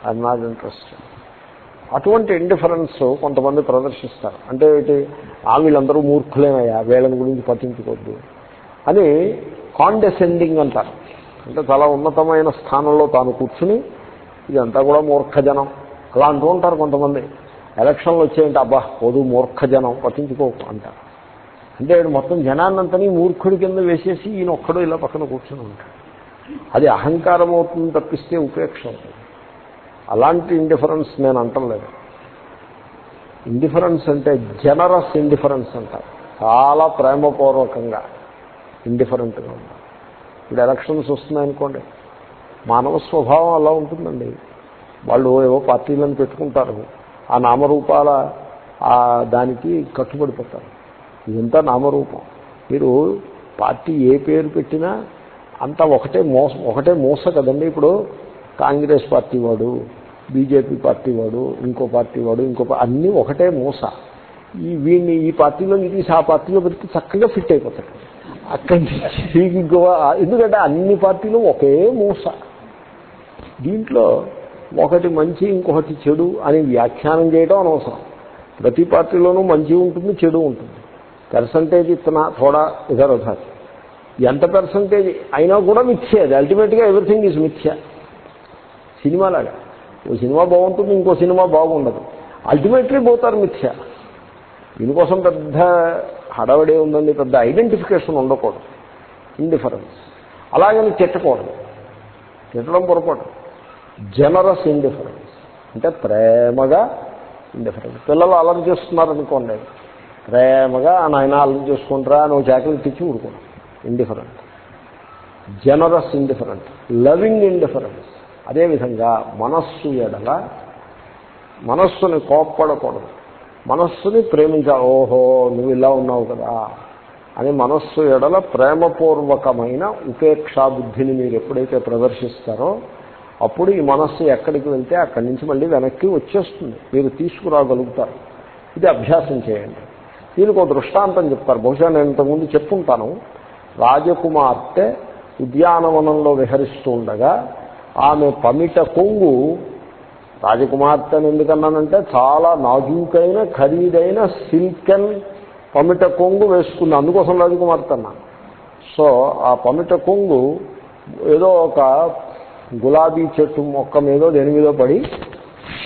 I'm not interested అటువంటి ఇండిఫరెన్స్ కొంతమంది ప్రదర్శిస్తారు. అంటే ఏంటి? ఆ వీళ్ళందరూ మూర్ఖులేనయ్యా వీళ్ళని గురించి పట్టించుకోవద్దు అని కాండెసెండింగ్ అంటారు. అంటే చాలా ఉన్నతమైన స్థానంలో తాను కూర్చుని ఇదంతా కూడా మూర్ఖజనం. అలా అంటూ ఉంటారు కొంతమంది. ఎలక్షన్లు వచ్చాయంటే అబ్బా పొదు మూర్ఖ జనం పట్టించుకోకు అంటారు. అంటే మొత్తం జనాన్నంతని మూర్ఖుడి కింద వేసేసి ఈయన ఒక్కడు ఇలా పక్కన కూర్చొని ఉంటాడు. అది అహంకారం అవుతుంది తప్పిస్తే ఉపేక్ష అవుతుంది. అలాంటి ఇండిఫరెన్స్ నేను అంటలేదు. ఇండిఫరెన్స్ అంటే జనరస్ ఇండిఫరెన్స్ అంటారు చాలా ప్రేమపూర్వకంగా ఇండిఫరెంట్గా ఉంటారు ఇప్పుడు ఎలక్షన్స్ వస్తున్నాయనుకోండి మానవ స్వభావం అలా ఉంటుందండి. వాళ్ళు ఏవో పార్టీలను పెట్టుకుంటారు. ఆ నామరూపాల దానికి కట్టుబడిపోతారు. ఇదంతా నామరూపం. మీరు పార్టీ ఏ పేరు పెట్టినా అంతా ఒకటే మోస ఒకటే మోస కదండి. ఇప్పుడు కాంగ్రెస్ పార్టీ వాడు బీజేపీ పార్టీ వాడు ఇంకో పార్టీ వాడు ఇంకో అన్నీ ఒకటే మూస. ఈ వీడిని ఈ పార్టీలో తీసి ఆ పార్టీలో పెడితే చక్కగా ఫిట్ అయిపోతాడు. అక్కడి నుంచి ఇంకో ఎందుకంటే అన్ని పార్టీలు ఒకే మూస. దీంట్లో ఒకటి మంచి ఇంకొకటి చెడు అని వ్యాఖ్యానం చేయడం అనవసరం. ప్రతి పార్టీలోనూ మంచి ఉంటుంది చెడు ఉంటుంది. పర్సంటేజ్ ఇతన థోడా ఇదర్ ఉధర్ ఎంత పర్సంటేజ్ అయినా కూడా మిథ్య. అది అల్టిమేట్గా ఎవ్రీథింగ్ ఈజ్ మిథ్య. సినిమాలాగా. ఓ సినిమా బాగుంటుంది ఇంకో సినిమా బాగుండదు. అల్టిమేట్లీ పోతారు మిథ్య. దీనికోసం పెద్ద హడవడే ఉందండి పెద్ద ఐడెంటిఫికేషన్ ఉండకూడదు. ఇండిఫరెన్స్ అలాగని తిట్టకూడదు. తిట్టడం పొరపాటు. జనరస్ ఇండిఫరెన్స్ అంటే ప్రేమగా ఇండిఫరెన్స్ పిల్లలు అలరి చేస్తున్నారనుకోండి ప్రేమగా ఆ నాయన అలరి చేసుకుంటారా నువ్వు ఒక చాకలి తెచ్చి ఊరుకోండి indifferent generous indifferent loving indifference అదేవిధంగా మనస్సు ఎడల మనస్సుని కోప్పడకూడదు. మనస్సుని ప్రేమించాలి ఓహో నువ్వు ఇలా ఉన్నావు కదా అని మనస్సు ఎడల ప్రేమపూర్వకమైన ఉపేక్షా బుద్ధిని మీరు ఎప్పుడైతే ప్రదర్శిస్తారో అప్పుడు ఈ మనస్సు ఎక్కడికి వెళ్తే అక్కడి నుంచి మళ్ళీ వెనక్కి వచ్చేస్తుంది. మీరు తీసుకురాగలుగుతారు. ఇది అభ్యాసం చేయండి. దీనికి ఒక దృష్టాంతం చెప్తారు. బహుశా నేను ఇంతకుముందు చెప్పుంటాను. రాజకుమార్తె ఉద్యానవనంలో విహరిస్తూ ఉండగా ఆమె పమిట కొంగు రాజకుమార్తెను ఎందుకన్నానంటే చాలా నాజూకైన ఖరీదైన సిల్కెన్ పమిట కొంగు వేసుకుంది. అందుకోసం రాజకుమార్తె అన్న. సో ఆ పమిట కొంగు ఏదో ఒక గులాబీ చెట్టు మొక్క మీదో దేని మీదో పడి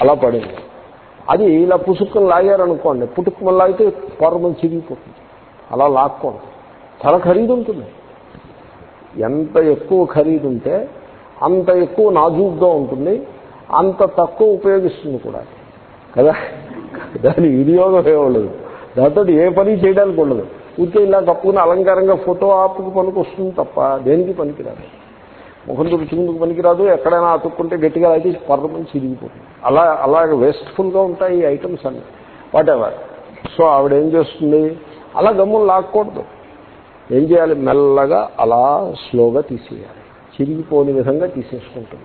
అలా పడింది. అది ఇలా పుసుక్కుని లాగారనుకోండి పుట్టుకుని లాగితే పొరమని చిరిగిపోతుంది. అలా లాక్కోండి. చాలా ఖరీదు ఉంటుంది. ఎంత ఎక్కువ ఖరీదు ఉంటే అంత ఎక్కువ నాజూగ్గా ఉంటుంది అంత తక్కువ ఉపయోగిస్తుంది కూడా. కదా? దాని వినియోగం ఏ దాంతో ఏ పని చేయడానికి ఉండదు. ఊరికే ఇలా కప్పుకుని అలంకారంగా ఫోటో ఆపుకు పనికి వస్తుంది తప్ప దేనికి పనికిరాదు. ముఖం తుడుచుకుందుకు పనికిరాదు. ఎక్కడైనా అతుక్కుంటే గట్టిగా అయితే పర్రమని చిరిగిపోతుంది అలా అలాగే వేస్ట్ఫుల్గా ఉంటాయి ఈ ఐటమ్స్ అన్ని. వాటెవర్ సో ఆవిడ ఏం చేస్తుంది? అలా గమ్ములు లాక్కూడదు. ఏం చేయాలి? మెల్లగా అలా స్లోగా తీసేయాలి. చిరిగిపోని విధంగా తీసేసుకుంటుంది.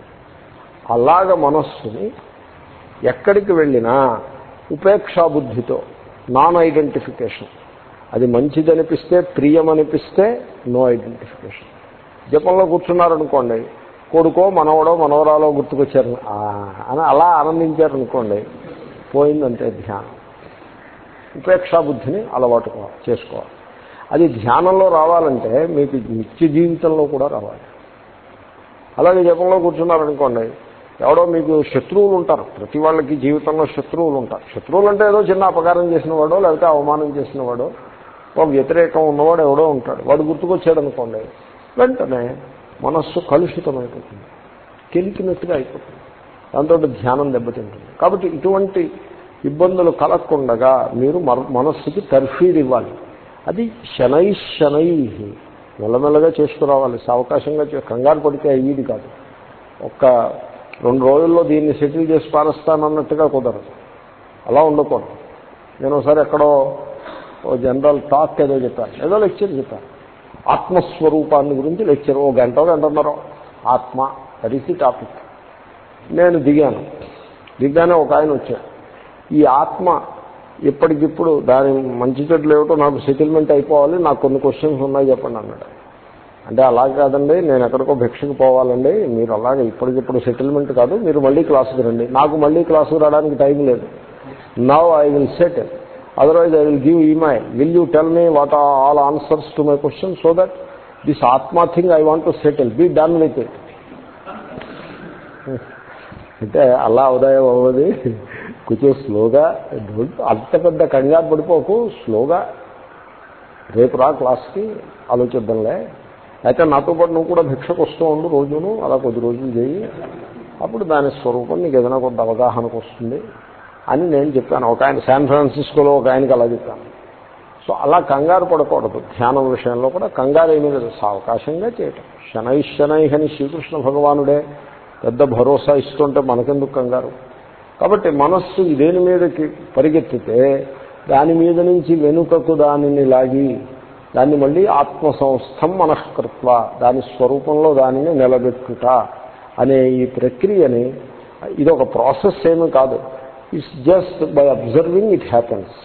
అలాగ మనస్సుని ఎక్కడికి వెళ్ళినా ఉపేక్షాబుద్ధితో నాన్ ఐడెంటిఫికేషన్ అది మంచిదనిపిస్తే ప్రియమనిపిస్తే నో ఐడెంటిఫికేషన్ జపంలో కూర్చున్నారనుకోండి కొడుకో మనవడో మనవరాలో గుర్తుకొచ్చారు. అని అలా ఆనందించారనుకోండి పోయిందంటే ధ్యానం. ఉపేక్షాబుద్ధిని అలవాటు చేసుకోవాలి. అది ధ్యానంలో రావాలంటే మీకు నిత్య జీవితంలో కూడా రావాలి. అలాగే జపంలో కూర్చున్నారనుకోండి ఎవడో మీకు శత్రువులు ఉంటారు. ప్రతి వాళ్ళకి జీవితంలో శత్రువులు ఉంటారు. శత్రువులు అంటే ఏదో చిన్న అపకారం చేసిన వాడో లేకపోతే అవమానం చేసిన వాడో ఒక వ్యతిరేకం ఉన్నవాడు ఎవడో ఉంటాడు. వాడు గుర్తుకొచ్చాడు అనుకోండి వెంటనే మనస్సు కలుషితమైపోతుంది. కెలికినట్టుగా అయిపోతుంది. దాంతో ధ్యానం దెబ్బతింటుంది. కాబట్టి ఇటువంటి ఇబ్బందులు కలగకుండగా మీరు మనస్సుకి తర్ఫీదు ఇవ్వాలి. అది శనై శనై. మెల్లమెల్లగా చేసుకురావాలి. అవకాశంగా కంగారు పడితే అయ్యేది కాదు. ఒక్క రెండు రోజుల్లో దీన్ని సెటిల్ చేసి పారేస్తానన్నట్టుగా కుదరదు. అలా ఉండకూడదు. నేను ఒకసారి ఎక్కడో ఓ జనరల్ టాక్ ఏదో చెప్పాను. ఏదో లెక్చర్ చెప్పాను. ఆత్మస్వరూపాన్ని గురించి లెక్చర్. ఓ గంట గంటన్నర. ఆత్మ దట్ ఈస్ ది టాపిక్. నేను దిగాను. దిగ్గానే ఒక ఆయన వచ్చాడు. ఈ ఆత్మ ఇప్పటికిప్పుడు దాని మంచి చెట్లు ఏమిటో నాకు సెటిల్మెంట్ అయిపోవాలి నాకు కొన్ని క్వశ్చన్స్ ఉన్నాయి చెప్పండి అన్నాడు. అంటే అలా కాదండి నేను ఎక్కడికో భిక్షకు పోవాలండి మీరు అలాగే ఇప్పటికిప్పుడు సెటిల్మెంట్ కాదు మీరు మళ్ళీ క్లాసుకు రండి. నాకు మళ్ళీ క్లాసుకు రావడానికి టైం లేదు. Now I will settle otherwise I will give email will you tell me what are all answers to my question so that this atma thing I want to settle be done with it అంటే అలా ఉదయం అవ్వదు. కొంచెం స్లోగా అంత పెద్ద కంగారు పడిపోకు స్లోగా. రేపు రా క్లాస్కి ఆలోచిద్దాంలే. అయితే నాతో పాటు నువ్వు కూడా భిక్షకు వస్తూ ఉండు రోజును అలా కొద్ది రోజులు చేయి. అప్పుడు దాని స్వరూపం నీకు ఏదైనా కొంత అవగాహనకు వస్తుంది అని నేను చెప్పాను. ఒక ఆయన శాన్ ఫ్రాన్సిస్కోలో ఒక ఆయనకి అలా చెప్పాను. సో అలా కంగారు పడకూడదు. ధ్యానం విషయంలో కూడా కంగారు ఏమీ లేదు. సావకాశంగా చేయటం. శనై శనై అని శ్రీకృష్ణ భగవానుడే. పెద్ద భరోసా ఇస్తుంటే మనకెందుకు కంగారు? కాబట్టి మనస్సు దేని మీదకి పరిగెత్తితే దాని మీద నుంచి వెనుకకు దానిని లాగి దాన్ని మళ్ళీ ఆత్మ సంస్థం మనఃకృత్వ దాని స్వరూపంలో దానిని నిలబెట్టుట అనే ఈ ప్రక్రియని ఇదొక ప్రాసెస్ ఏమీ కాదు. It's just by observing it happens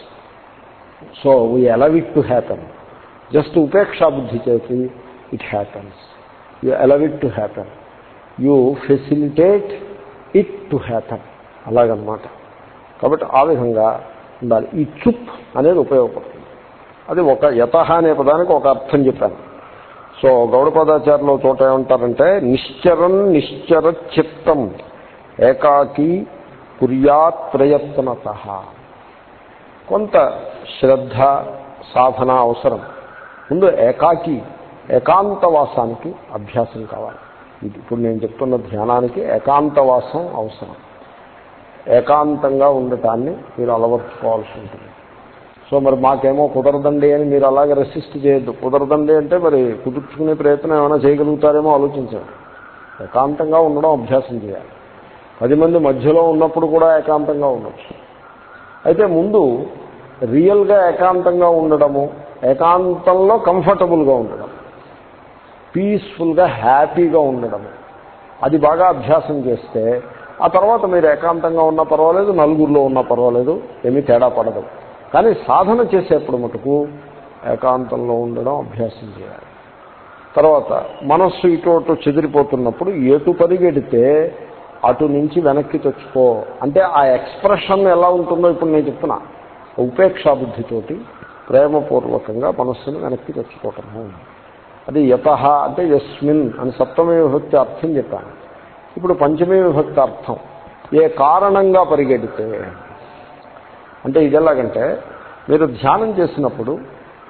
so we allow it to happen just ఉపేక్షా బుద్ధి చేసి it happens you allow it to happen you facilitate it to happen అలాగనమాట. కాబట్టి ఆ విధంగా ఉండాలి. ఈ చుప్ అనేది ఉపయోగపడుతుంది. అది ఒక యత అనే పదానికి ఒక అర్థం చెప్పాను. సో గౌడపదాచార్యులు చోట ఏమంటారంటే నిశ్చరం నిశ్చర చిత్తం ఏకాకి కుర్యాత్ ప్రయత్నత. కొంత శ్రద్ధ సాధన అవసరం. ముందు ఏకాకి ఏకాంతవాసానికి అభ్యాసం కావాలి. ఇప్పుడు నేను చెప్తున్న ధ్యానానికి ఏకాంతవాసం అవసరం. ఏకాంతంగా ఉండటాన్ని మీరు అలవర్చుకోవాల్సి ఉంటుంది. సో మరి మాకేమో కుదరదండి అని మీరు అలాగే రెసిస్ట్ చేయొద్దు. కుదరదండి అంటే మరి కుదుర్చుకునే ప్రయత్నం ఏమైనా చేయగలుగుతారేమో ఆలోచించండి. ఏకాంతంగా ఉండడం అభ్యాసం చేయాలి. పది మంది మధ్యలో ఉన్నప్పుడు కూడా ఏకాంతంగా ఉండొచ్చు. అయితే ముందు రియల్గా ఏకాంతంగా ఉండడము ఏకాంతంలో కంఫర్టబుల్గా ఉండడం పీస్ఫుల్గా హ్యాపీగా ఉండడము అది బాగా అభ్యాసం చేస్తే ఆ తర్వాత మీరు ఏకాంతంగా ఉన్నా పర్వాలేదు నలుగురిలో ఉన్నా పర్వాలేదు ఏమీ తేడా పడదు. కానీ సాధన చేసేప్పుడు మటుకు ఏకాంతంలో ఉండడం అభ్యాసం చేయాలి. తర్వాత మనస్సు ఇటు అటు చెదిరిపోతున్నప్పుడు ఎటు పరిగెడితే అటు నుంచి వెనక్కి తెచ్చుకో. అంటే ఆ ఎక్స్ప్రెషన్ ఎలా ఉంటుందో ఇప్పుడు నేను చెప్తున్నా. ఉపేక్షా బుద్ధితోటి ప్రేమపూర్వకంగా మనస్సును వెనక్కి తెచ్చుకోవటము. అది యత అంటే యస్మిన్ అని సప్తమి విభక్తి అర్థం చెప్పాను. ఇప్పుడు పంచమీ విభక్తి అర్థం ఏ కారణంగా పరిగెడితే అంటే ఇది ఎలాగంటే మీరు ధ్యానం చేసినప్పుడు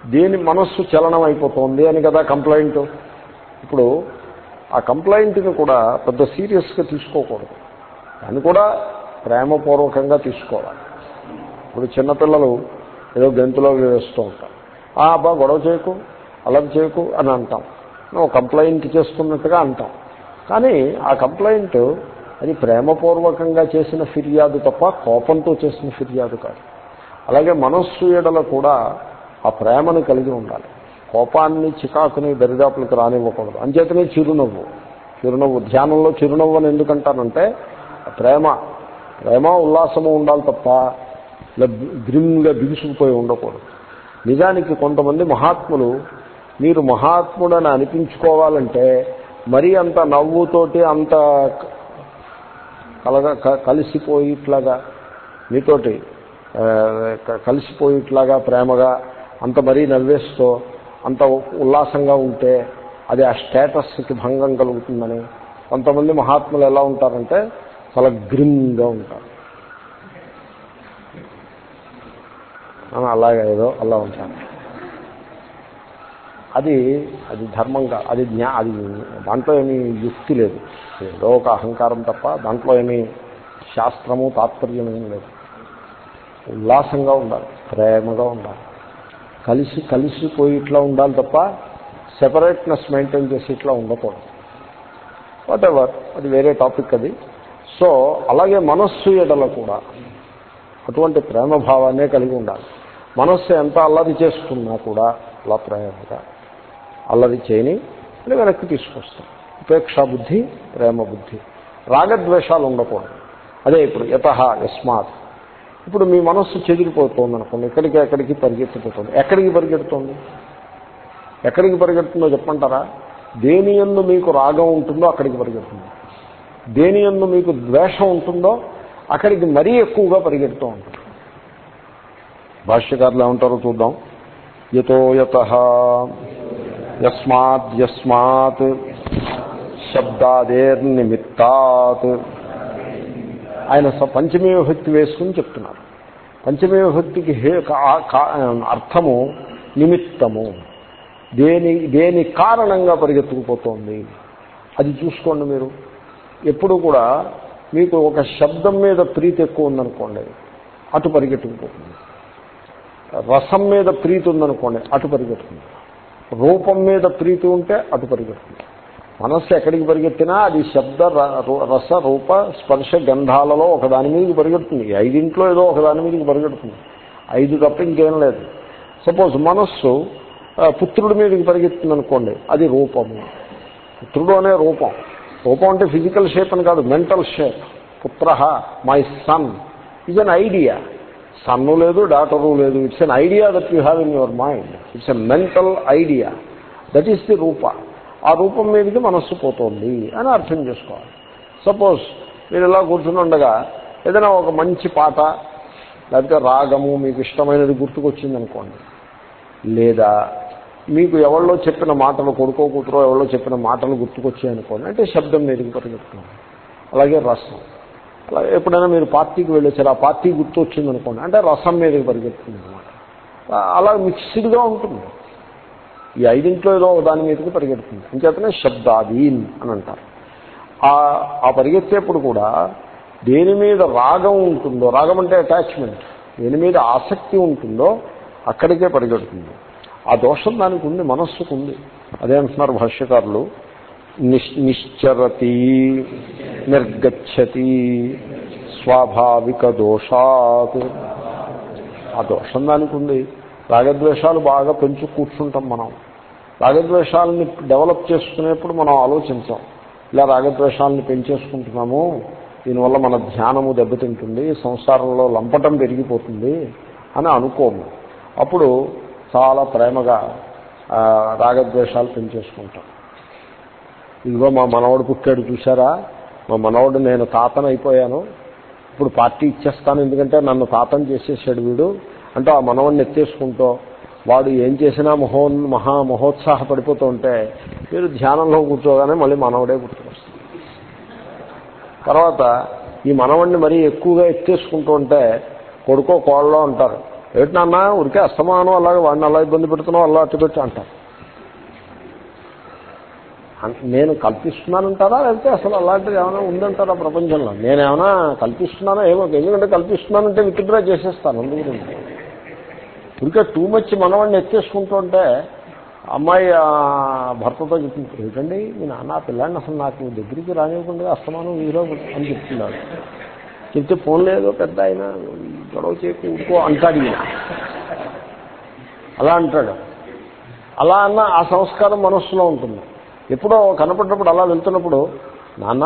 దేని మనస్సు చలనం అయిపోతుంది అని కదా కంప్లైంట్. ఇప్పుడు ఆ కంప్లైంట్ని కూడా పెద్ద సీరియస్గా తీసుకోకూడదు. దాన్ని కూడా ప్రేమపూర్వకంగా తీసుకోవాలి. ఇప్పుడు చిన్నపిల్లలు ఏదో గెంతులో వేస్తూ ఉంటారు. ఆ అబ్బా గొడవ చేయకు అలర్ట్ చేయకు అని అంటాం. నువ్వు కంప్లైంట్ చేస్తున్నట్టుగా అంటాం. కానీ ఆ కంప్లైంట్ అది ప్రేమపూర్వకంగా చేసిన ఫిర్యాదు తప్ప కోపంతో చేసిన ఫిర్యాదు కాదు. అలాగే మనస్సు ఎడల కూడా ఆ ప్రేమను కలిగి ఉండాలి. కోపాన్ని చికాకుని దరిదాపులకు రానివ్వకూడదు. అంచేతనే చిరునవ్వు. చిరునవ్వు ధ్యానంలో చిరునవ్వు అని ఎందుకంటానంటే ప్రేమ. ప్రేమ ఉల్లాసము ఉండాలి తప్ప ఇలా గ్రిమ్గా బిగుసుకుపోయి ఉండకూడదు. నిజానికి కొంతమంది మహాత్ములు మీరు మహాత్ముడని అనిపించుకోవాలంటే మరీ అంత నవ్వుతోటి అంత కలగా కలిసిపోయిట్లాగా మీతోటి కలిసిపోయిట్లాగా ప్రేమగా అంత మరీ నవ్వేస్తూ అంత ఉల్లాసంగా ఉంటే అది ఆ స్టేటస్కి భంగం కలుగుతుందని కొంతమంది మహాత్ములు ఎలా ఉంటారంటే చాలా గ్రిమ్గా ఉంటారు. అలాగే ఏదో అలా ఉంటారు అది అది ధర్మంగా అది జ్ఞా అది దాంట్లో ఏమీ యుక్తి లేదు. ఏదో ఒక అహంకారం తప్ప దాంట్లో ఏమీ శాస్త్రము తాత్పర్యం లేదు. ఉల్లాసంగా ఉండాలి ప్రేమగా ఉండాలి. కలిసి కలిసిపోయి ఇట్లా ఉండాలి తప్ప సెపరేట్నెస్ మెయింటైన్ చేసి ఇట్లా ఉండకూడదు. వాట్ ఎవర్ అది వేరే టాపిక్ అది. సో అలాగే మనస్సు ఎడల కూడా అటువంటి ప్రేమభావాన్నే కలిగి ఉండాలి. మనస్సు ఎంత అల్లరి చేసుకున్నా కూడా అలా ప్రేమగా అల్లరి చేయని అని వెనక్కి తీసుకొస్తాం. ఉపేక్షా బుద్ధి ప్రేమ బుద్ధి. రాగద్వేషాలు ఉండకూడదు. అదే ఇప్పుడు యత యస్మాత్. ఇప్పుడు మీ మనస్సు చెదిరిపోతుంది అనుకోండి ఎక్కడికి ఎక్కడికి పరిగెత్తిపోతుంది. ఎక్కడికి పరిగెడుతుంది? ఎక్కడికి పరిగెడుతుందో చెప్పంటారా దేని ఎందు మీకు రాగం ఉంటుందో అక్కడికి పరిగెడుతుంది. దేని ఎందు మీకు ద్వేషం ఉంటుందో అక్కడికి మరీ ఎక్కువగా పరిగెడుతూ ఉంటుంది. భాష్యకారులు ఏమంటారో చూద్దాం. యతో యత యస్మాత్ యస్మాత్ శబ్దాదేర్నిమిత్తాత్. ఆయన స- పంచమీ విభక్తి వేసుకుని చెప్తున్నారు. పంచమీ విభక్తికి హే అర్థము నిమిత్తము. దేని దేని కారణంగా పరిగెత్తుకుపోతోంది? అది చూసుకోండి మీరు. ఎప్పుడు కూడా మీకు ఒక శబ్దం మీద ప్రీతి ఎక్కువ ఉందనుకోండి అటు పరిగెట్టుకుపోతుంది రసం మీద ప్రీతి ఉందనుకోండి అటు పరిగెట్టుకుంటుంది రూపం మీద ప్రీతి ఉంటే అటు పరిగెత్తుంది మనస్సు ఎక్కడికి పరిగెత్తినా అది శబ్ద ర- రస రూప స్పర్శ గంధాలలో ఒకదాని మీదకి పరిగెడుతుంది. ఐదింట్లో ఏదో ఒకదాని మీదకి పరిగెడుతుంది. ఐదు తప్ప ఇంకేం లేదు. సపోజ్ మనస్సు పుత్రుడి మీదకి పరిగెత్తుంది అనుకోండి అది రూపము. పుత్రుడు అనే రూపం. రూపం అంటే ఫిజికల్ షేప్ అని కాదు mental shape. Putra my son. Is an idea. Son లేదు డాటరు లేదు. It's an idea that you have in your mind it's a mental idea that is the rupa ఆ రూపం మీదకి మనస్సు పోతోంది అని అర్థం చేసుకోవాలి. సపోజ్ మీరు ఇలా కూర్చుని ఉండగా ఏదైనా ఒక మంచి పాట లేకపోతే రాగము మీకు ఇష్టమైనది గుర్తుకొచ్చింది అనుకోండి లేదా మీకు ఎవరిలో చెప్పిన మాటలు కొడుకో కూతురో ఎవరిలో చెప్పిన మాటలు గుర్తుకొచ్చాయి అనుకోండి అంటే శబ్దం మీదకి పరిగెత్తుతుంది అలాగే రసం. ఎప్పుడైనా మీరు పార్టీకి వెళ్ళొచ్చారు ఆ పార్టీ గుర్తు వచ్చింది అనుకోండి అంటే రసం మీదకి పరిగెత్తుంది అనమాట అలా మిక్స్డ్గా ఉంటుంది. ఈ ఐదింట్లో ఏదో దాని మీదకి పరిగెడుతుంది అంచేతనే శబ్దాదీన్ అని అంటారు. ఆ- పరిగెత్తేప్పుడు కూడా దేని మీద రాగం ఉంటుందో రాగం అంటే అటాచ్మెంట్ దేని మీద ఆసక్తి ఉంటుందో అక్కడికే పరిగెడుతుంది. ఆ దోషం దానికి ఉంది మనస్సుకు ఉంది. అదే అంటున్నారు భాష్యకారులు. నిశ్చరతి నిర్గచ్చతి స్వాభావిక దోషాత్ ఆ దోషం దానికి ఉంది రాగద్వేషాలు బాగా పెంచు కూర్చుంటాం మనం. రాగద్వేషాలని డెవలప్ చేసుకునేప్పుడు మనం ఆలోచించాం. ఇలా రాగద్వేషాలను పెంచేసుకుంటున్నాము. దీనివల్ల మన ధ్యానము దెబ్బతింటుంది. సంసారంలో లంపటం పెరిగిపోతుంది అని అనుకోము. అప్పుడు చాలా ప్రేమగా రాగద్వేషాలు పెంచేసుకుంటాం. ఇదిగో మా మనవడు పుట్టాడు చూసారా మా మనవడు నేను తాతను అయిపోయాను. ఇప్పుడు పార్టీ ఇచ్చేస్తాను ఎందుకంటే నన్ను తాతం చేసేసాడు వీడు. అంటే ఆ మనవడిని ఎత్తేసుకుంటూ వాడు ఏం చేసినా మహో మహా మహోత్సాహ పడిపోతూ ఉంటే మీరు ధ్యానంలో కూర్చోగానే మళ్ళీ మనవడే గుర్తుకొస్తుంది. తర్వాత ఈ మనవడిని మరీ ఎక్కువగా ఎత్తేసుకుంటూ ఉంటే కొడుకో కోళ్ళలో అంటారు. ఏమిటి నాన్న ఉరికే అస్తమానం అలాగే వాడిని అలా ఇబ్బంది పెడుతున్నావు అలా అట్టు పెట్టి అంటారు. నేను కల్పిస్తున్నానంటారా? లేకపోతే అసలు అలాంటిది ఏమైనా ఉందంటారా ప్రపంచంలో? నేనేమైనా కల్పిస్తున్నానా? ఏమో ఎందుకంటే కల్పిస్తున్నానంటే విత్డ్రా చేసేస్తాను అందుకు ఇంకా టూ మచ్ మనవాడిని ఎత్తేసుకుంటుంటే అమ్మాయి భర్తతో చెప్తుంది ఏంటండి మీ నాన్న పిల్లాడిని అసలు నాకు దగ్గరికి రానివ్వకుండా అస్తమానం వీరో అని చెప్తున్నాడు చెప్తే ఫోన్ లేదు పెద్ద ఆయన గొడవ చేసి ఇంకో అంటాడు ఈయన. అలా అంటాడు. అలా అన్న ఆ సంస్కారం మనస్సులో ఉంటుంది. ఎప్పుడో కనపడినప్పుడు అలా వెళ్తున్నప్పుడు నాన్న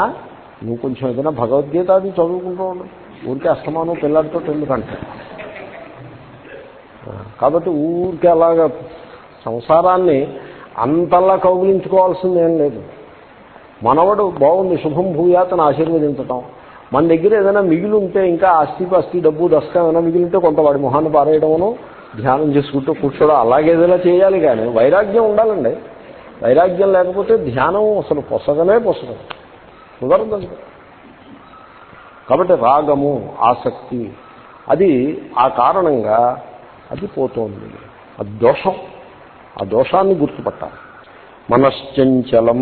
నువ్వు కొంచెం ఏదైనా భగవద్గీత అది చదువుకుంటూ ఉండు. ఊరికే అస్తమానం పిల్లలతో ఎందుకంటే? కాబట్టి ఊరికే అలాగా సంసారాన్ని అంతలా కౌగిలించుకోవాల్సింది లేదు. మనవడు బాగుంది శుభం భూయాతను ఆశీర్వదించటం. మన దగ్గర ఏదైనా మిగిలి ఉంటే ఇంకా ఆస్తి పాస్తి డబ్బు దస్తం ఏమైనా మిగిలి ఉంటే కొంత వాడి మొహాన్ని పారేయడమును ధ్యానం చేసుకుంటూ కూర్చోవడం అలాగేదైనా చేయాలి కానీ వైరాగ్యం ఉండాలండి. వైరాగ్యం లేకపోతే ధ్యానం అసలు పొసగలే పొసగదు. కుదరదు కాబట్టి రాగము ఆసక్తి అది ఆ కారణంగా అది పోతోంది. ఆ దోషం ఆ దోషాన్ని గుర్తుపట్టాలి. మనశ్చంచలం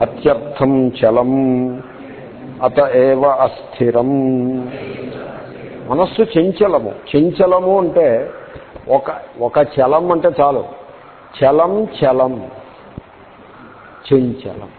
అత్యర్థం చలం అత ఏవ అస్థిరం. మనస్సు చెంచలము. చెంచలము అంటే ఒక ఒక చలం అంటే చాలు. చలం చలం చెంచలం